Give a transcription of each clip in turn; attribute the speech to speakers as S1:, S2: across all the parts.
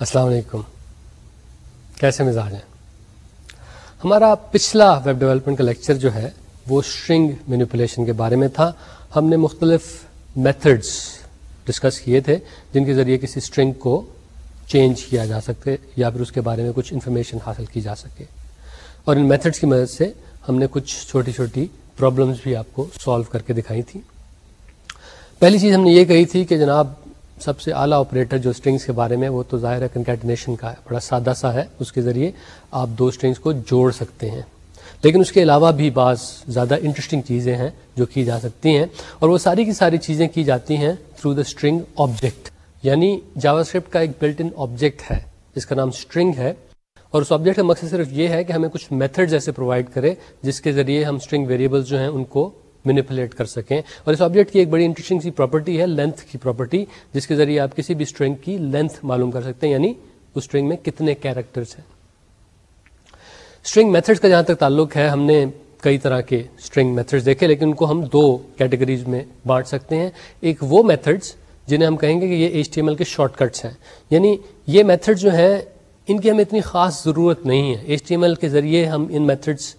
S1: السلام علیکم۔ کیسے مزاج ہیں؟ ہمارا پچھلا ویب ڈیولپمنٹ کا لیکچر جو ہے، وہ اسٹرنگ مینیپولیشن کے بارے میں تھا۔ ہم نے مختلف میتھڈس ڈسکس کیے تھے، جن کے ذریعے کسی اسٹرنگ کو چینج کیا جا سکتے یا پھر اس کے بارے میں کچھ انفارمیشن حاصل کی جا سکے۔ اور ان میتھڈس کی مدد سے ہم نے کچھ چھوٹی چھوٹی پرابلمس بھی آپ کو سالو کر کے دکھائی تھی پہلی چیز ہم نے یہ کہی تھی کہ جناب سب سے اعلیٰ آپریٹر جو اسٹرنگس کے بارے میں وہ تو ظاہر ہے کنکیٹنیشن کا ہے بڑا سادہ سا ہے، اس کے ذریعے آپ دو اسٹرنگس کو جوڑ سکتے ہیں۔ لیکن اس کے علاوہ بھی بعض زیادہ انٹرسٹنگ چیزیں ہیں جو کی جا سکتی ہیں اور وہ ساری کی ساری چیزیں کی جاتی ہیں تھرو دا اسٹرنگ آبجیکٹ یعنی جاوا اسکرپٹ کا ایک بلٹ ان آبجیکٹ ہے جس کا نام اسٹرنگ ہے۔ اور اس آبجیکٹ کا مقصد صرف یہ ہے کہ ہمیں کچھ میتھڈ ایسے پرووائڈ کرے، جس کے ذریعے ہم اسٹرنگ ویریبل جو ہیں ان کو مینیپولیٹ کر سکیں۔ اور اس آبجیکٹ کی ایک بڑی انٹرسٹنگ سی پراپرٹی ہے لینتھ کی پراپرٹی جس کے ذریعے آپ کسی بھی اسٹرنگ کی لینتھ معلوم کر سکتے ہیں یعنی اس اسٹرنگ میں کتنے کیریکٹرس ہیں۔ اسٹرنگ میتھڈس کا جہاں تک تعلق ہے، ہم نے کئی طرح کے اسٹرنگ میتھڈس دیکھے، لیکن ان کو ہم دو کیٹیگریز میں بانٹ سکتے ہیں۔ ایک وہ میتھڈس جنہیں ہم کہیں گے کہ یہ ایچ ٹی ایم ایل کے شارٹ کٹس ہیں۔ یعنی یہ میتھڈ جو ہیں، ان کی ہمیں اتنی خاص ضرورت نہیں ہے۔ ایچ ٹی ایم ایل کے ذریعے ہم ان میتھڈس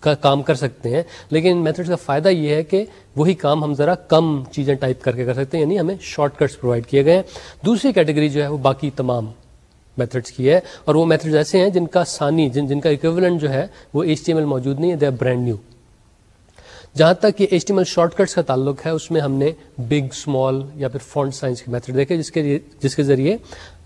S1: کا کام کر سکتے ہیں، لیکن میتھڈس کا فائدہ یہ ہے کہ وہی کام ہم ذرا کم چیزیں ٹائپ کر کے کر سکتے ہیں یعنی ہمیں شارٹ کٹس پرووائڈ کیے گئے ہیں۔ دوسری کیٹیگری جو ہے وہ باقی تمام میتھڈس کی ہے، اور وہ میتھڈز ایسے ہیں جن کا ثانی، جن جن کا اکویولنٹ جو ہے وہ ایچ ٹی ایم ایل موجود نہیں ہے دے آر برانڈ نیو جہاں تک یہ H T M L shortcuts کا تعلق ہے، اس میں ہم نے بگ اسمال یا پھر فونٹ سائنس کے میتھڈ دیکھے، جس کے جس کے ذریعے،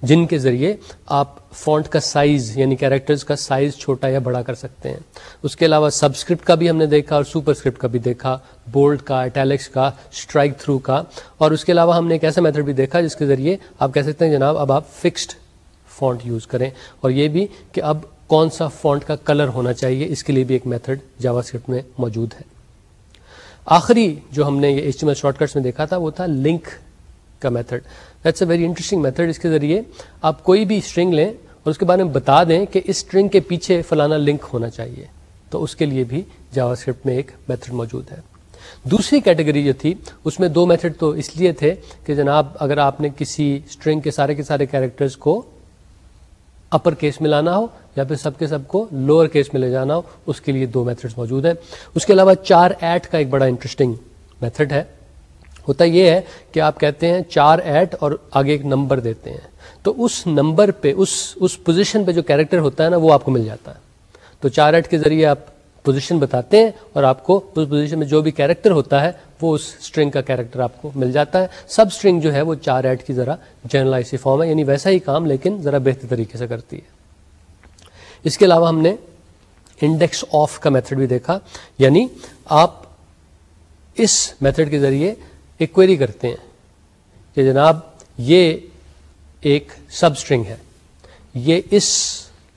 S1: جن کے ذریعے آپ فونٹ کا سائز یعنی کیریکٹرز کا سائز چھوٹا یا بڑا کر سکتے ہیں۔ اس کے علاوہ سبسکرپٹ کا بھی ہم نے دیکھا اور سپر اسکرپٹ کا بھی دیکھا بولڈ کا اٹیلکس کا اسٹرائک تھرو کا۔ اور اس کے علاوہ ہم نے ایک ایسا میتھڈ بھی دیکھا جس کے ذریعے آپ کہہ سکتے ہیں، جناب، اب آپ فکسڈ فونٹ یوز کریں۔ اور یہ بھی کہ اب کون سا فونٹ کا کلر ہونا چاہیے، اس کے لیے بھی ایک میتھڈ جاوا اسکرپٹ میں موجود ہے۔ آخری جو ہم نے یہ ایچ ایم شارٹ کٹس میں دیکھا تھا وہ تھا لنک کا method that's a very interesting method اس کے ذریعے. آپ کوئی بھی اسٹرنگ لیں اور اس کے بارے میں بتا دیں کہ اس اسٹرنگ کے پیچھے فلانا لنک ہونا چاہیے، تو اس کے لیے بھی جاوا اسکرپٹ میں ایک میتھڈ موجود ہے۔ دوسری کیٹیگری جو تھی، اس میں دو میتھڈ تو اس لیے تھے کہ جناب اگر آپ نے کسی اسٹرنگ کے سارے کے سارے کیریکٹرز کو اپر کیس میں لانا ہو یا پھر سب کے سب کو لوور کیس میں لے جانا ہو، اس کے لیے دو میتھڈ موجود ہیں۔ اس کے علاوہ چار ایٹ کا ایک بڑا انٹرسٹنگ میتھڈ ہے۔ ہوتا یہ ہے کہ آپ کہتے ہیں چار ایٹ اور آگے ایک نمبر دیتے ہیں۔ تو اس نمبر پہ، اس اس پوزیشن پہ جو کیریکٹر ہوتا ہے نا، وہ آپ کو مل جاتا ہے۔ تو چار ایٹ کے ذریعے آپ پوزیشن بتاتے ہیں اور آپ کو اس پوزیشن میں جو بھی کیریکٹر ہوتا ہے وہ اس اسٹرنگ کا کیریکٹر آپ کو مل جاتا ہے۔ سب اسٹرنگ جو ہے وہ چار ایٹ کی ذرا جرنلائز فارم ہے یعنی ویسا ہی کام لیکن ذرا بہتر طریقے سے کرتی ہے۔ اس کے علاوہ ہم نے انڈیکس آف کا میتھڈ بھی دیکھا یعنی آپ اس میتھڈ کے ذریعے ایک کوئری کرتے ہیں کہ جناب یہ ایک سب اسٹرنگ ہے، یہ اس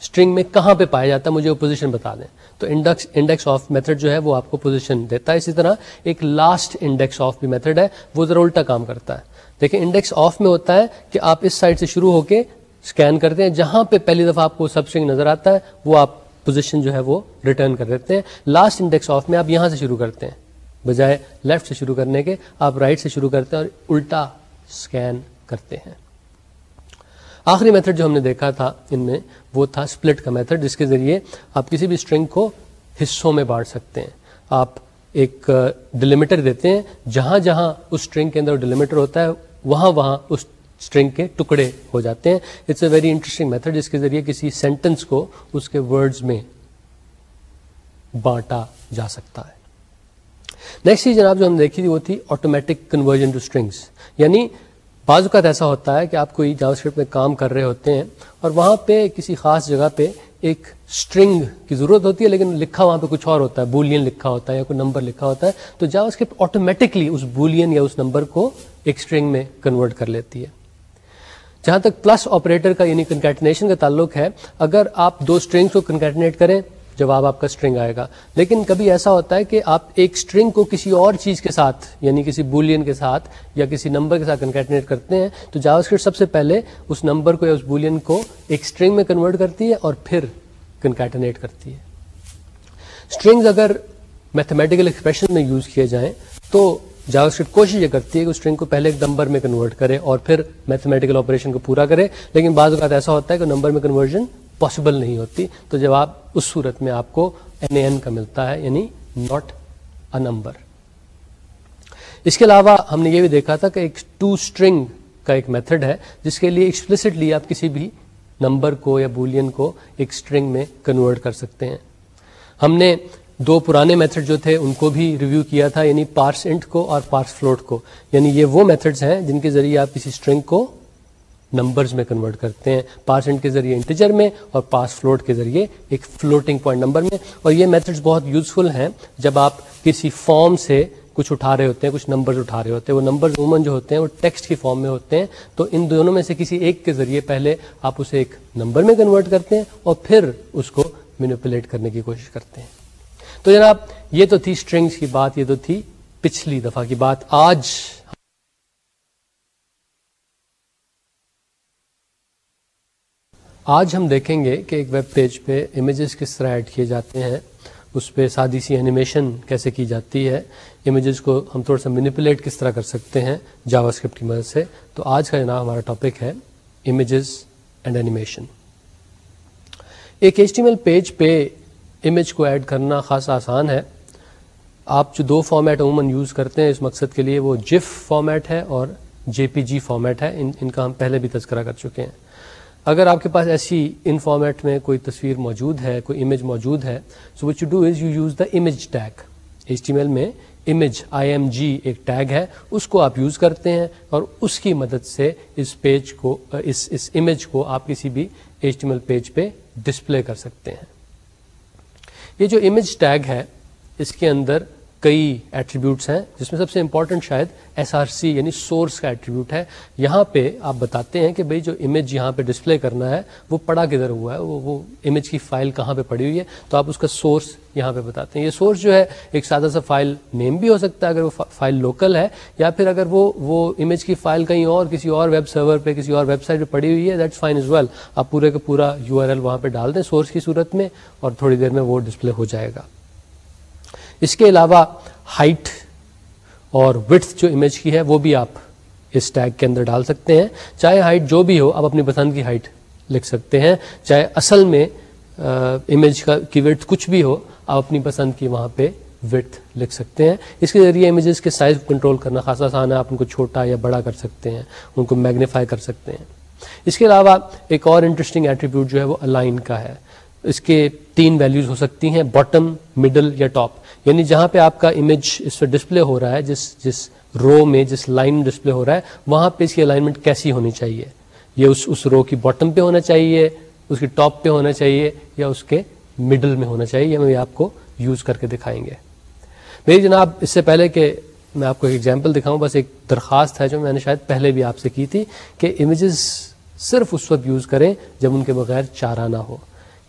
S1: اسٹرنگ میں کہاں پہ پایا جاتا ہے، مجھے وہ پوزیشن بتا دیں۔ تو انڈیکس انڈیکس آف میتھڈ جو ہے وہ آپ کو پوزیشن دیتا ہے. اسی طرح ایک لاسٹ انڈیکس آف بھی میتھڈ ہے، وہ ذرا الٹا کام کرتا ہے۔ دیکھیں انڈیکس آف میں ہوتا ہے کہ آپ اس سائڈ سے شروع ہو کے اسکین کرتے ہیں، جہاں پہ پہلی دفعہ آپ کو سب اسٹرنگ نظر آتا ہے، وہ آپ پوزیشن جو ہے وہ ریٹرن کر دیتے ہیں۔ لاسٹ انڈیکس آف میں آپ یہاں سے شروع کرتے ہیں، بجائے لیفٹ سے شروع کرنے کے، آپ رائٹ سے شروع کرتے ہیں اور الٹا اسکین کرتے ہیں۔ آخری میتھڈ جو ہم نے دیکھا تھا ان میں وہ تھا اسپلٹ کا میتھڈ جس کے ذریعے آپ کسی بھی اسٹرنگ کو حصوں میں بانٹ سکتے ہیں۔ آپ ایک ڈیلیمیٹر دیتے ہیں، جہاں جہاں اس اسٹرنگ کے اندر ڈیلیمیٹر ہوتا ہے، وہاں وہاں اس اسٹرنگ کے ٹکڑے ہو جاتے ہیں۔ It's a very interesting method جس کے ذریعے کسی سینٹینس کو اس کے ورڈز میں بانٹا جا سکتا ہے۔ نیکسٹ چیز جناب جو ہم دیکھی تھی، وہ تھی آٹومیٹک کنورژن ٹو اسٹرنگس یعنی بعض اوقات ایسا ہوتا ہے کہ آپ کوئی جاوا اسکرپٹ میں کام کر رہے ہوتے ہیں اور وہاں پہ کسی خاص جگہ پہ ایک اسٹرنگ کی ضرورت ہوتی ہے، لیکن لکھا وہاں پہ کچھ اور ہوتا ہے بولین لکھا ہوتا ہے یا کوئی نمبر لکھا ہوتا ہے، تو جاوا اسکرپٹ آٹومیٹکلی اس بولین یا اس نمبر کو ایک اسٹرنگ میں کنورٹ کر لیتی ہے۔ جہاں تک پلس آپریٹر کا یعنی کنکیٹنیشن کا تعلق ہے، اگر آپ دو اسٹرنگ کو کنکیٹنیٹ کریں جواب آپ کا اسٹرنگ آئے گا۔ لیکن کبھی ایسا ہوتا ہے کہ آپ ایک اسٹرنگ کو کسی اور چیز کے ساتھ یعنی کسی بولین کے ساتھ یا کسی نمبر کے ساتھ کنکیٹنیٹ کرتے ہیں، تو جاوا اسکرپٹ سب سے پہلے اس نمبر کو یا اس بولین کو ایک اسٹرنگ میں کنورٹ کرتی ہے اور پھر کنکیٹنیٹ کرتی ہے۔ اسٹرنگز اگر میتھمیٹیکل ایکسپریشن میں یوز کیے جائیں، تو جاوا اسکرپٹ کوشش یہ کرتی ہے کہ اسٹرنگ کو پہلے ایک نمبر میں کنورٹ کرے اور پھر میتھمیٹیکل آپریشن کو پورا کرے۔ لیکن بعض اوقات ایسا ہوتا ہے کہ نمبر میں کنورژن پاسبل نہیں ہوتی، تو جب آپ اس صورت میں آپ کو این اے این کا ملتا ہے یعنی ناٹ ا نمبر اس کے علاوہ ہم نے یہ بھی دیکھا تھا کہ ایک ٹو اسٹرنگ کا ایک میتھڈ ہے، جس کے لیے ایکسپلسٹلی آپ کسی بھی نمبر کو یا بولین کو ایک اسٹرنگ میں کنورٹ کر سکتے ہیں۔ ہم نے دو پرانے میتھڈ جو تھے، ان کو بھی ریویو کیا تھا یعنی پارس انٹ کو اور پارس فلوٹ کو۔ یعنی یہ وہ میتھڈز ہیں جن کے ذریعے آپ کسی اسٹرنگ کو نمبرز میں کنورٹ کرتے ہیں پارس انٹ کے ذریعے انٹیجر میں اور پارس فلوٹ کے ذریعے ایک فلوٹنگ پوائنٹ نمبر میں۔ اور یہ میتھڈز بہت یوزفل ہیں۔ جب آپ کسی فارم سے کچھ اٹھا رہے ہوتے ہیں، کچھ نمبر اٹھا رہے ہوتے ہیں، وہ نمبر عموماً جو ہوتے ہیں، وہ ٹیکسٹ کی فارم میں ہوتے ہیں۔ تو ان دونوں میں سے کسی ایک کے ذریعے پہلے آپ اسے ایک نمبر میں کنورٹ کرتے ہیں اور پھر اس کو مینوپولیٹ کرنے کی کوشش کرتے ہیں۔ تو جناب، یہ تو تھی اسٹرنگس کی بات، یہ تو تھی پچھلی دفعہ کی بات۔ آج آج ہم دیکھیں گے کہ ایک ویب پیج پہ امیجز کس طرح ایڈ کیے جاتے ہیں، اس پہ سادی سی اینیمیشن کیسے کی جاتی ہے امیجز کو ہم تھوڑا سا مینیپولیٹ کس طرح کر سکتے ہیں جاوا اسکرپٹ کی مدد سے۔ تو آج کا جناب ہمارا ٹاپک ہے امیجز اینڈ اینیمیشن ایک ایچ ٹی ایل پیج پہ امیج کو ایڈ کرنا خاصا آسان ہے۔ آپ جو دو فارمیٹ عموماً یوز کرتے ہیں، اس مقصد کے لیے وہ جف فارمیٹ ہے اور جے پی جی فارمیٹ ہے۔ ان ان کا ہم پہلے بھی تذکرہ کر چکے ہیں۔ اگر آپ کے پاس ایسی ان فارمیٹ میں کوئی تصویر موجود ہے، کوئی امیج موجود ہے so which you do is you use the image tag H T L میں امیج آئی ایم جی ایک ٹیگ ہے، اس کو آپ یوز کرتے ہیں اور اس کی مدد سے اس پیج کو، اس اس امیج کو آپ کسی بھی H T M L page پہ ڈسپلے کر سکتے ہیں۔ یہ جو امیج ٹیگ ہے، اس کے اندر کئی ایٹریبیوٹس ہیں، جس میں سب سے امپورٹنٹ شاید ایس آر سی یعنی سورس کا ایٹریبیوٹ ہے۔ یہاں پہ آپ بتاتے ہیں کہ بھئی جو امیج یہاں پہ ڈسپلے کرنا ہے، وہ پڑا کدھر ہوا ہے؟ وہ وہ امیج کی فائل کہاں پہ پڑی ہوئی ہے؟ تو آپ اس کا سورس یہاں پہ بتاتے ہیں۔ یہ سورس جو ہے، ایک سادہ سا فائل نیم بھی ہو سکتا ہے، اگر وہ فائل لوکل ہے، یا پھر اگر وہ وہ امیج کی فائل کہیں اور، کسی اور ویب سرور پہ، کسی اور ویب سائٹ پہ پڑی ہوئی ہے دیٹس فائن از ویل آپ پورے کا پورا یو آر ایل وہاں پہ ڈال دیں سورس کی صورت میں اور تھوڑی دیر میں وہ ڈسپلے ہو جائے گا۔ اس کے علاوہ ہائٹ اور وتھ جو امیج کی ہے وہ بھی آپ اس ٹیگ کے اندر ڈال سکتے ہیں۔ چاہے ہائٹ جو بھی ہو، آپ اپنی پسند کی ہائٹ لکھ سکتے ہیں۔ چاہے اصل میں امیج کا کی وتھ کچھ بھی ہو، آپ اپنی پسند کی وہاں پہ وتھ لکھ سکتے ہیں۔ اس کے ذریعے امیجز کے سائز کو کنٹرول کرنا خاصا آسان ہے۔ آپ ان کو چھوٹا یا بڑا کر سکتے ہیں، ان کو میگنیفائی کر سکتے ہیں۔ اس کے علاوہ ایک اور انٹرسٹنگ ایٹریبیوٹ جو ہے وہ الائن کا ہے۔ اس کے تین ویلیوز ہو سکتی ہیں باٹم مڈل یا ٹاپ یعنی جہاں پہ آپ کا امیج اس پہ ڈسپلے ہو رہا ہے، جس جس رو میں، جس لائن ڈسپلے ہو رہا ہے، وہاں پہ اس کی الائنمنٹ کیسی ہونی چاہیے؟ یہ اس اس رو کی باٹم پہ ہونا چاہیے، اس کی ٹاپ پہ ہونا چاہیے یا اس کے مڈل میں ہونا چاہیے، یہ آپ کو یوز کر کے دکھائیں گے۔ میری جناب، اس سے پہلے کہ میں آپ کو ایک ایگزامپل دکھاؤں، بس ایک درخواست ہے جو میں نے شاید پہلے بھی آپ سے کی تھی کہ امیجز صرف اس وقت یوز کریں جب ان کے بغیر چارہ نہ ہو۔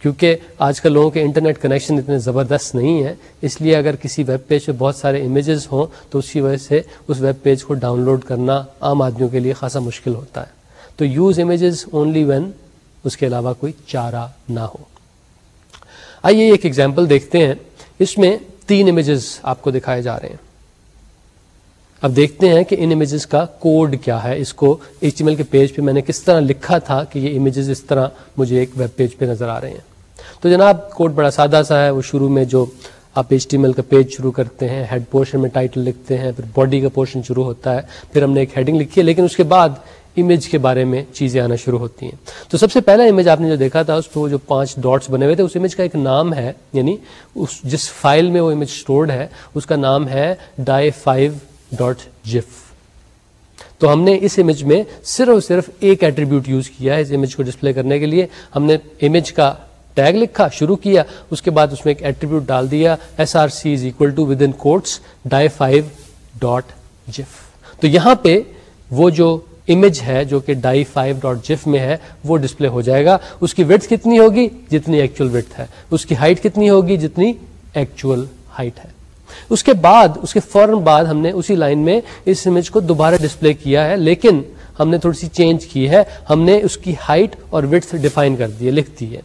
S1: کیونکہ آج کل لوگوں کے انٹرنیٹ کنیکشن اتنے زبردست نہیں ہیں، اس لیے اگر کسی ویب پیج پہ بہت سارے امیجز ہوں تو اس کی وجہ سے اس ویب پیج کو ڈاؤن لوڈ کرنا عام آدمیوں کے لیے خاصا مشکل ہوتا ہے۔ تو یوز امیجز اونلی وین اس کے علاوہ کوئی چارہ نہ ہو۔ آئیے ایک ایگزامپل دیکھتے ہیں۔ اس میں تین امیجز آپ کو دکھائے جا رہے ہیں۔ اب دیکھتے ہیں کہ ان امیجز کا کوڈ کیا ہے۔ اس کو ایچ ایم ایل کے پیج پہ میں نے کس طرح لکھا تھا کہ یہ امیجز اس طرح مجھے ایک ویب پیج پہ نظر آ رہے ہیں۔ تو جناب کوڈ بڑا سادہ سا ہے، وہ شروع میں جو آپ ایچ ٹی ایل کا پیج شروع کرتے ہیں ہیڈ پورشن میں ٹائٹل لکھتے ہیں، پھر باڈی کا پورشن شروع ہوتا ہے، پھر ہم نے ایک ہیڈنگ لکھی ہے، لیکن اس کے بعد امیج کے بارے میں چیزیں آنا شروع ہوتی ہیں۔ تو سب سے پہلا امیج آپ نے جو دیکھا تھا، اس پہ جو پانچ ڈاٹس بنے ہوئے تھے، اس امیج کا ایک نام ہے یعنی اس جس فائل میں وہ امیج اسٹورڈ ہے، اس کا نام ہے ڈائی فائیو ڈاٹ جف تو ہم نے اس امیج میں صرف صرف ایک ایٹریبیوٹ یوز کیا ہے، اس امیج کو ڈسپلے کرنے کے لیے۔ ہم نے امیج کا ٹیگ لکھا، شروع کیا، اس کے بعد اس میں ایک ایٹریبیوٹ ڈال دیا S R C is equal to with in quotes die five dot gif تو یہاں پہ وہ جو امیج ہے، جو کہ ڈائی فائیو ڈاٹ جف میں ہے، وہ ڈسپلے ہو جائے گا۔ اس کی ویٹ کتنی ہوگی؟ جتنی ایکچوئل ویٹ ہے۔ اس کی ہائٹ کتنی ہوگی؟ جتنی ایکچوئل ہائٹ ہے۔ اس کے بعد، اس کے فوراً بعد ہم نے اسی لائن میں اس امیج کو دوبارہ ڈسپلے کیا ہے، لیکن ہم نے تھوڑی سی چینج کی ہے۔ ہم نے اس کی ہائٹ اور وٹھ ڈیفائن کر دی ہے، لکھ دی ہے۔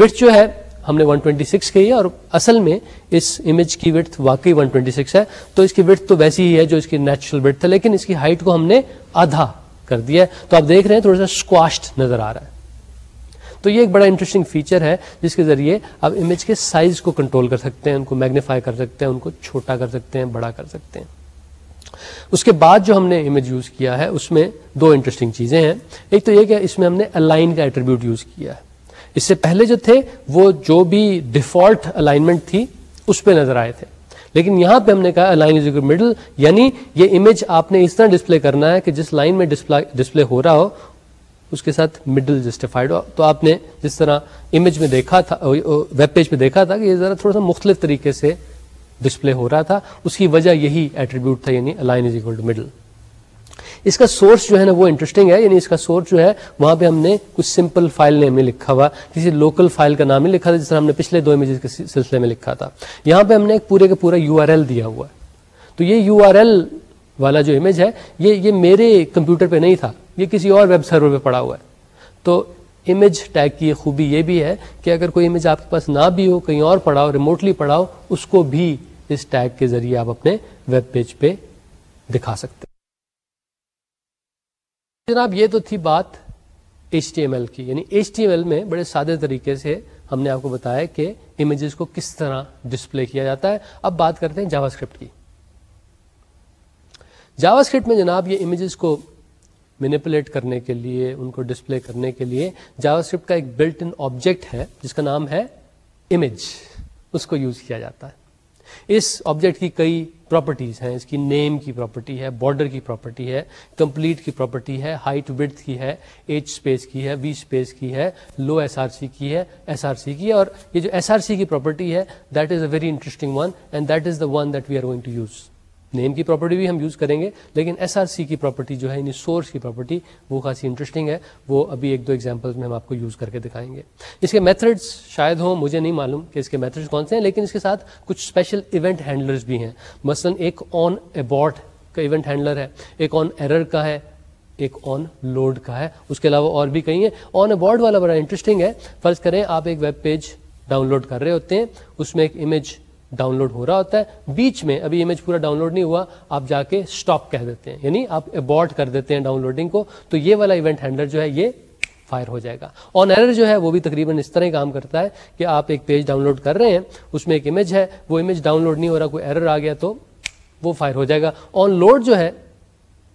S1: وٹ جو ہے، ہم نے 126 کہی ہے اور اصل میں اس امیج کی وڈ واقعی 126 ہے۔ تو اس کی وڈ تو ویسی ہی ہے جو اس کی نیچرل وڈ تھا لیکن اس کی ہائٹ کو ہم نے آدھا کر دیا ہے۔ تو آپ دیکھ رہے ہیں تھوڑا سا اسکواشڈ نظر آ رہا ہے۔ تو یہ ایک بڑا انٹرسٹنگ فیچر ہے، جس کے ذریعے آپ امیج کے سائز کو کنٹرول کر سکتے ہیں، ان کو میگنیفائی کر سکتے ہیں، ان کو چھوٹا کر سکتے ہیں، بڑا کر سکتے ہیں۔ اس کے بعد جو ہم نے امیج یوز کیا ہے، اس میں دو انٹرسٹنگ چیزیں ہیں۔ ایک تو یہ کہ اس میں ہم نے الائن کا ایٹریبیوٹ یوز کیا ہے۔ اس سے پہلے جو تھے، وہ جو بھی ڈیفالٹ الائنمنٹ تھی، اس پہ نظر آئے تھے۔ لیکن یہاں پہ ہم نے کہا الائن از مڈل یعنی یہ امیج آپ نے اس طرح ڈسپلے کرنا ہے کہ جس لائن میں ڈسپلے ہو رہا ہو، اس کے ساتھ مڈل جسٹیفائڈ ہو۔ تو آپ نے جس طرح امیج میں دیکھا تھا ویب پیج پہ دیکھا تھا کہ یہ ذرا تھوڑا سا مختلف طریقے سے ڈسپلے ہو رہا تھا۔ اس کی وجہ یہی ایٹریبیوٹ تھا یعنی align is equal to middle اس کا سورس جو ہے نا وہ انٹرسٹنگ ہے یعنی اس کا سورس جو ہے وہاں پہ ہم نے کچھ سمپل فائل نیم نہیں لکھا ہوا، کسی لوکل فائل کا نام نہیں لکھا تھا جس طرح ہم نے پچھلے دو امیجز کے سلسلے میں لکھا تھا۔ یہاں پہ ہم نے ایک پورے کا پورا یو آر ایل دیا ہوا۔ ہے تو یہ یو آر ایل والا جو امیج ہے، یہ یہ میرے کمپیوٹر پہ نہیں تھا، یہ کسی اور ویب سرور پہ پڑا ہوا ہے۔ تو امیج ٹیگ کی خوبی یہ بھی ہے کہ اگر کوئی امیج آپ کے پاس نہ بھی ہو، کہیں اور پڑا ہو ریموٹلی پڑا ہو اس کو بھی اس ٹیگ کے ذریعے آپ اپنے ویب پیج پہ دکھا سکتے جناب یہ تو تھی بات ایچ ٹی ایم ایل کی یعنی ایچ ٹی ایم ایل میں بڑے سادے طریقے سے ہم نے آپ کو بتایا کہ امیجز کو کس طرح ڈسپلے کیا جاتا ہے۔ اب بات کرتے ہیں جاوا اسکرپٹ کی۔ جاوا اسکرپٹ میں جناب یہ امیجز کو مینیپولیٹ کرنے کے لیے، ان کو ڈسپلے کرنے کے لیے جاوا اسکرپٹ کا ایک بلٹ ان آبجیکٹ ہے، جس کا نام ہے امیج اس کو یوز کیا جاتا ہے۔ اس آبجیکٹ کی کئی پراپرٹیز ہیں، اس کی نیم کی پراپرٹی ہے بارڈر کی پراپرٹی ہے کمپلیٹ کی پراپرٹی ہے ہائٹ وڈتھ کی ہے ایچ اسپیس کی ہے وی اسپیس کی ہے لو ایس آر سی کی ہے ایس آر سی کی ہے، اور یہ جو ایس آر سی کی پراپرٹی ہے that is a very interesting one and that is the one that we are going to use name کی پراپرٹی بھی ہم یوز کریں گے، لیکن ایس آر سی کی پراپرٹی جو ہے یعنی سورس کی پراپرٹی وہ خاصی انٹرسٹنگ ہے۔ وہ ابھی ایک دو ایگزامپل میں ہم آپ کو یوز کر کے دکھائیں گے۔ اس کے میتھڈس شاید ہوں، مجھے نہیں معلوم کہ اس کے میتھڈس کون سے ہیں، لیکن اس کے ساتھ کچھ اسپیشل ایونٹ ہینڈلرز بھی ہیں۔ مثلا ایک آن اباٹ کا ایونٹ ہینڈلر ہے، ایک آن ایرر کا ہے، ایک آن لوڈ کا ہے۔ اس کے علاوہ اور بھی کئی ہیں۔ آن ابارڈ والا بڑا انٹرسٹنگ ہے۔ فرض کریں آپ ایک ویب پیج ڈاؤن لوڈ کر رہے ہوتے ہیں، اس میں ایک امیج ڈاؤن لوڈ ہو رہا ہوتا ہے، بیچ میں ابھی امیج پورا ڈاؤن لوڈ نہیں ہوا، آپ جا کے اسٹاپ کہہ دیتے ہیں یعنی آپ ابارٹ کر دیتے ہیں ڈاؤن لوڈنگ کو، تو یہ والا ایونٹ ہینڈلر جو ہے، یہ فائر ہو جائے گا۔ آن ایرر جو ہے، وہ بھی تقریباً اس طرح کام کرتا ہے کہ آپ ایک پیج ڈاؤن لوڈ کر رہے ہیں، اس میں ایک امیج ہے، وہ امیج ڈاؤن لوڈ نہیں ہو رہا، کوئی ایرر آ گیا، تو وہ فائر ہو جائے گا۔ آن لوڈ جو ہے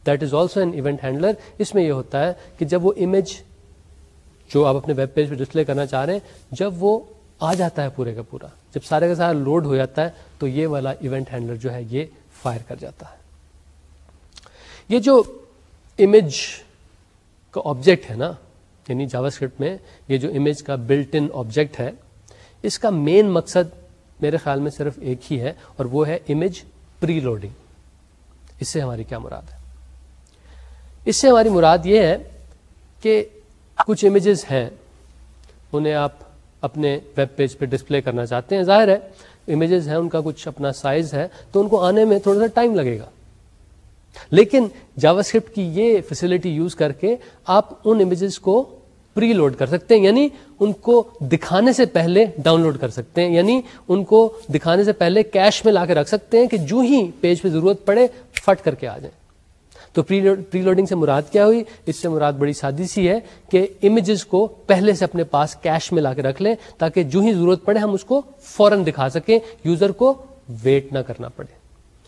S1: that is also an event handler اس میں یہ ہوتا ہے کہ جب وہ امیج جو آپ اپنے ویب پیج پہ ڈسپلے کرنا چاہ رہے ہیں، جب وہ آ جاتا ہے پورے کا پورا۔ جب سارے کا سارا لوڈ ہو جاتا ہے تو یہ والا ایونٹ ہینڈلر جو ہے یہ فائر کر جاتا ہے۔ یہ جو امیج کا آبجیکٹ ہے نا یعنی جاوا اسکرپٹ میں یہ جو امیج کا بلٹ ان آبجیکٹ ہے، اس کا مین مقصد میرے خیال میں صرف ایک ہی ہے اور وہ ہے امیج پری لوڈنگ اس سے ہماری کیا مراد ہے؟ اس سے ہماری مراد یہ ہے کہ کچھ امیجز ہیں، انہیں آپ اپنے ویب پیج پہ ڈسپلے کرنا چاہتے ہیں۔ ظاہر ہے امیجز ہیں، ان کا کچھ اپنا سائز ہے، تو ان کو آنے میں تھوڑا سا ٹائم لگے گا۔ لیکن جاوا اسکرپٹ کی یہ فیسلٹی یوز کر کے آپ ان امیجز کو پری لوڈ کر سکتے ہیں یعنی ان کو دکھانے سے پہلے ڈاؤن لوڈ کر سکتے ہیں۔ یعنی ان کو دکھانے سے پہلے کیش میں لا کے رکھ سکتے ہیں کہ جو ہی پیج پہ ضرورت پڑے، فٹ کر کے آ جائیں۔ تو پری لوڈنگ سے مراد کیا ہوئی؟ اس سے مراد بڑی سادی سی ہے کہ امیجز کو پہلے سے اپنے پاس کیش میں لا کے رکھ لیں تاکہ جو ہی ضرورت پڑے ہم اس کو فوراً دکھا سکیں، یوزر کو ویٹ نہ کرنا پڑے۔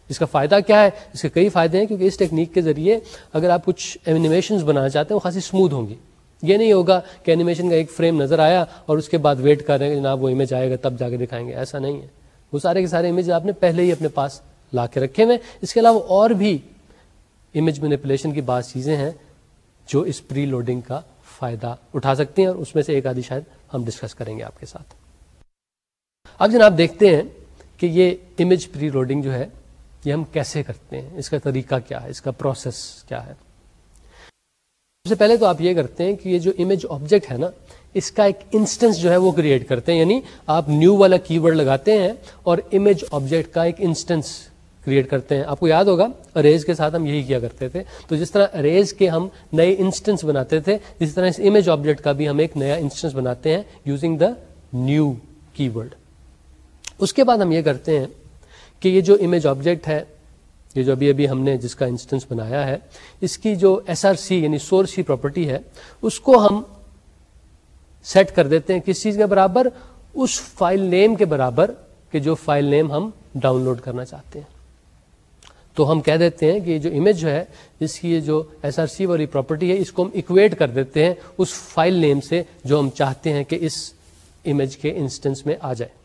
S1: اس کا فائدہ کیا ہے؟ اس کے کئی فائدے ہیں کیونکہ اس ٹیکنیک کے ذریعے اگر آپ کچھ اینیمیشن بنانا چاہتے ہیں وہ خاصی اسموتھ ہوں گی۔ یہ نہیں ہوگا کہ اینیمیشن کا ایک فریم نظر آیا اور اس کے بعد ویٹ کر رہے ہیں جناب وہ امیج آئے گا تب جا کے دکھائیں گے۔ ایسا نہیں ہے۔ وہ سارے کے سارے امیج آپ نے پہلے ہی اپنے پاس لا کے رکھے ہوئے اس کے علاوہ اور بھی امیج مینیپولیشن کی بعض چیزیں ہیں جو اس پری لوڈنگ کا فائدہ اٹھا سکتے ہیں اور اس میں سے ایک آدھی شاید ہم ڈسکس کریں گے آپ کے ساتھ۔ اب جناب دیکھتے ہیں کہ یہ امیج پری لوڈنگ جو ہے، یہ ہم کیسے کرتے ہیں؟ اس کا طریقہ کیا ہے؟ اس کا پروسیس کیا ہے؟ سب سے پہلے تو آپ یہ کرتے ہیں کہ یہ جو امیج آبجیکٹ ہے نا، اس کا ایک انسٹنس جو ہے وہ کریٹ کرتے ہیں۔ یعنی آپ نیو والا کی ورڈ لگاتے ہیں اور امیج آبجیکٹ کا ایک انسٹنس کریٹ کرتے ہیں۔ آپ کو یاد ہوگا اریز کے ساتھ ہم یہی کیا کرتے تھے۔ تو جس طرح اریز کے ہم نئے انسٹنس بناتے تھے جس طرح اس امیج آبجیکٹ کا بھی ہم ایک نیا انسٹنس بناتے ہیں using the new keyword اس کے بعد ہم یہ کرتے ہیں کہ یہ جو امیج آبجیکٹ ہے، یہ جو ابھی ابھی ہم نے جس کا انسٹنس بنایا ہے، اس کی جو ایس آر سی یعنی سورس کی پراپرٹی ہے، اس کو ہم سیٹ کر دیتے ہیں کس چیز کے برابر؟ اس فائل نیم کے برابر، کہ جو فائل نیم ہم ڈاؤن لوڈ کرنا چاہتے ہیں۔ تو ہم کہہ دیتے ہیں کہ یہ جو امیج جو ہے، اس کی جو ایس آر سی والی پراپرٹی ہے، اس کو ہم اکویٹ کر دیتے ہیں اس فائل نیم سے جو ہم چاہتے ہیں کہ اس امیج کے انسٹنس میں آ جائے۔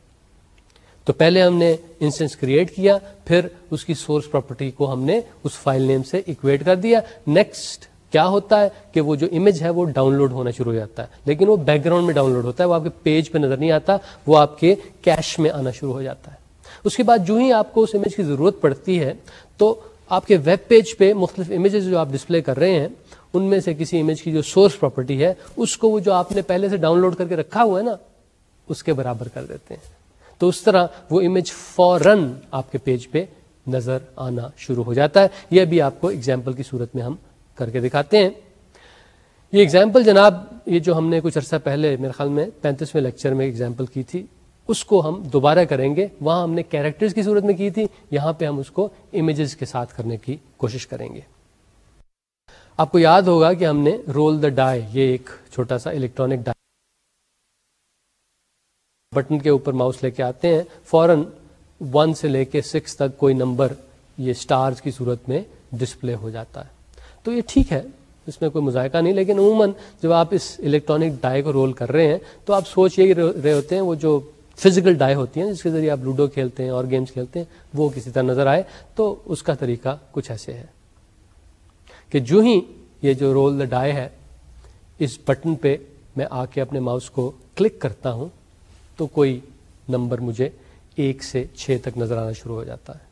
S1: تو پہلے ہم نے انسٹنس کریٹ کیا، پھر اس کی سورس پراپرٹی کو ہم نے اس فائل نیم سے اکویٹ کر دیا۔ نیکسٹ کیا ہوتا ہے کہ وہ جو امیج ہے، وہ ڈاؤن لوڈ ہونا شروع ہو جاتا ہے۔ لیکن وہ بیک گراؤنڈ میں ڈاؤن لوڈ ہوتا ہے، وہ آپ کے پیج پہ نظر نہیں آتا، وہ آپ کے کیش میں آنا شروع ہو جاتا ہے۔ اس کے بعد جو ہی آپ کو اس امیج کی ضرورت پڑتی ہے تو آپ کے ویب پیج پہ مختلف امیجز جو آپ ڈسپلے کر رہے ہیں، ان میں سے کسی امیج کی جو سورس پراپرٹی ہے، اس کو وہ جو آپ نے پہلے سے ڈاؤن لوڈ کر کے رکھا ہوا ہے نا، اس کے برابر کر دیتے ہیں۔ تو اس طرح وہ امیج فورن آپ کے پیج پہ نظر آنا شروع ہو جاتا ہے۔ یہ بھی آپ کو اگزامپل کی صورت میں ہم کر کے دکھاتے ہیں۔ یہ اگزامپل جناب، یہ جو ہم نے کچھ عرصہ پہلے میرے خیال میں پینتیسویں لیکچر میں اگزامپل کی تھی اس کو ہم دوبارہ کریں گے۔ وہاں ہم نے کیریکٹرز کی صورت میں کی تھی، یہاں پہ ہم اس کو امیجز کے ساتھ کرنے کی کوشش کریں گے۔ آپ کو یاد ہوگا کہ ہم نے رول دا ڈائی یہ ایک چھوٹا سا الیکٹرانک ڈائی بٹن کے اوپر ماؤس لے کے آتے ہیں۔ فوراً ون سے لے کے سکس تک کوئی نمبر یہ اسٹارز کی صورت میں ڈسپلے ہو جاتا ہے۔ تو یہ ٹھیک ہے، اس میں کوئی مذائقہ نہیں، لیکن عموماً جب آپ اس الیکٹرانک ڈائی کو رول کر رہے ہیں تو آپ سوچ یہی رہے ہوتے ہیں، وہ جو فزیکل ڈائی ہوتی ہیں، جس کے ذریعے آپ لوڈو کھیلتے ہیں اور گیمز کھیلتے ہیں، وہ کسی طرح نظر آئے، تو اس کا طریقہ کچھ ایسے ہے کہ جو ہی یہ جو رول دا ڈائی ہے، اس بٹن پہ میں آ کے اپنے ماؤس کو کلک کرتا ہوں، تو کوئی نمبر مجھے ایک سے چھ تک نظر آنا شروع ہو جاتا ہے۔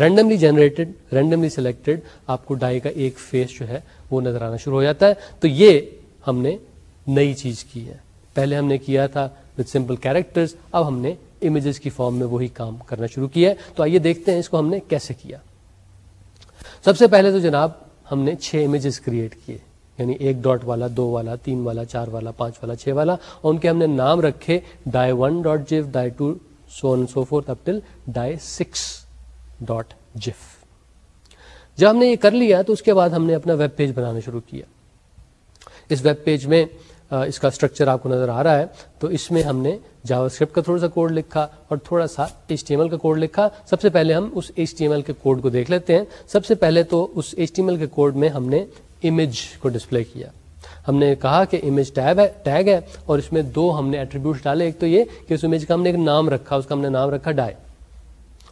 S1: رینڈملی جنریٹڈ، رینڈملی سلیکٹڈ آپ کو ڈائی کا ایک فیس جو ہے، وہ نظر آنا شروع ہو جاتا ہے۔ تو یہ ہم نے نئی چیز کی ہے۔ پہلے ہم نے کیا تھا وتھ سمپل کیریکٹرز اب ہم نے امیجز کی فارم میں وہی کام کرنا شروع کیا ہے۔ تو آئیے دیکھتے ہیں اس کو ہم نے کیسے کیا۔ سب سے پہلے تو جناب ہم نے چھ امیجز کریٹ کیے۔ یعنی ایک ڈاٹ والا، دو والا، تین والا، چار والا، پانچ والا، چھ والا۔ اور ان کے ہم نے نام رکھے die one dot gif die two so so four up till die six dot gif جب ہم نے یہ کر لیا تو اس کے بعد ہم نے اپنا ویب پیج بنانا شروع کیا۔ اس ویب پیج میں اس کا اسٹرکچر آپ کو نظر آ رہا ہے، تو اس میں ہم نے جاوا اسکرپٹ کا تھوڑا سا کوڈ لکھا اور تھوڑا سا ایچ ٹی ایم ایل کا کوڈ لکھا۔ سب سے پہلے ہم اس ایچ ٹی ایم ایل کے کوڈ کو دیکھ لیتے ہیں۔ سب سے پہلے تو اس ایچ ٹی ایم ایل کے کوڈ میں ہم نے امیج کو ڈسپلے کیا۔ ہم نے کہا کہ امیج ٹیب ہے ٹیگ ہے، اور اس میں دو ہم نے ایٹریبیوٹ ڈالے۔ ایک تو یہ کہ اس امیج کا ہم نے ایک نام رکھا، اس کا ہم نے نام رکھا ڈائی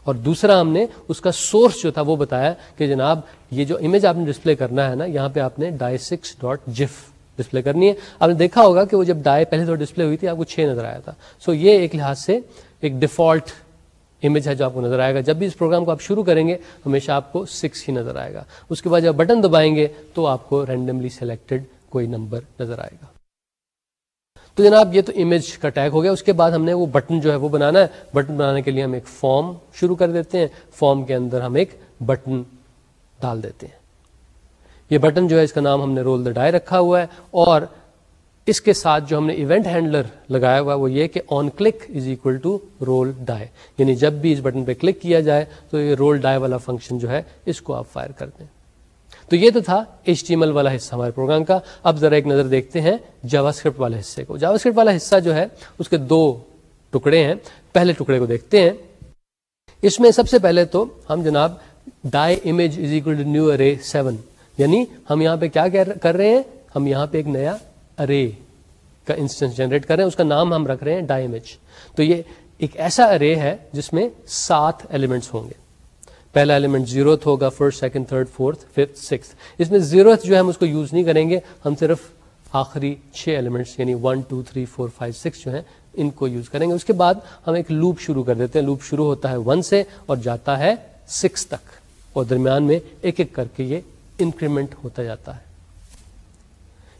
S1: اور دوسرا ہم نے اس کا سورس جو تھا وہ بتایا کہ جناب یہ جو امیج آپ نے ڈسپلے کرنا ہے نا، یہاں پہ آپ نے die six dot gif display کرنی ہے۔ آپ نے دیکھا ہوگا کہ وہ جب ڈائی پہلے تو ڈسپلے ہوئی تھی، آپ کو چھ نظر آیا تھا۔ سو so یہ ایک لحاظ سے ایک ڈیفالٹ امیج ہے جو آپ کو نظر آئے گا۔ جب بھی اس پروگرام کو آپ شروع کریں گے، ہمیشہ آپ کو سکس ہی نظر آئے گا۔ اس کے بعد جب بٹن دبائیں گے، تو آپ کو رینڈملی سلیکٹڈ کوئی نمبر نظر آئے گا۔ تو جناب، یہ تو امیج کا ٹیگ ہو گیا۔ اس کے بعد ہم نے وہ بٹن جو ہے وہ بنانا ہے۔ بٹن بنانے کے لیے ہم ایک فارم شروع کر دیتے ہیں۔ فارم کے اندر ہم ایک بٹن ڈال دیتے ہیں۔ یہ بٹن جو ہے اس کا نام ہم نے رول دا ڈائی رکھا ہوا ہے اور اس کے ساتھ جو ہم نے ایونٹ ہینڈلر لگایا ہوا ہے وہ یہ کہ onclick is equal to roll die یعنی جب بھی اس بٹن پہ کلک کیا جائے تو یہ رول ڈائی والا فنکشن جو ہے اس کو آپ فائر کر دیں۔ تو یہ تو تھا ایچ ٹی ایل والا حصہ ہمارے پروگرام کا۔ اب ذرا ایک نظر دیکھتے ہیں جاوا اسکرپٹ والے حصے کو۔ جاوا اسکرپٹ والا حصہ جو ہے اس کے دو ٹکڑے ہیں۔ پہلے ٹکڑے کو دیکھتے ہیں۔ اس میں سب سے پہلے تو ہم جناب die image is equal to new array seven یعنی ہم یہاں پہ کیا کر رہے ہیں؟ ہم یہاں پہ ایک نیا ارے کا انسٹنس جنریٹ کر رہے ہیں۔ اس کا نام ہم رکھ رہے ہیں ڈائی تو یہ ایک ایسا ارے ہے جس میں سات ایلیمنٹس ہوں گے۔ پہلا ایلیمنٹ زیروتھ ہوگا first second third fourth fifth six اس میں زیروتھ جو ہے ہم اس کو یوز نہیں کریں گے، ہم صرف آخری چھ ایلیمنٹس یعنی one two three four five six جو ہیں، ان کو یوز کریں گے۔ اس کے بعد ہم ایک لوپ شروع کر دیتے ہیں۔ لوپ شروع ہوتا ہے ون سے اور جاتا ہے سکس تک۔ اور درمیان میں ایک ایک کر کے یہ انکریمنٹ ہوتا جاتا ہے۔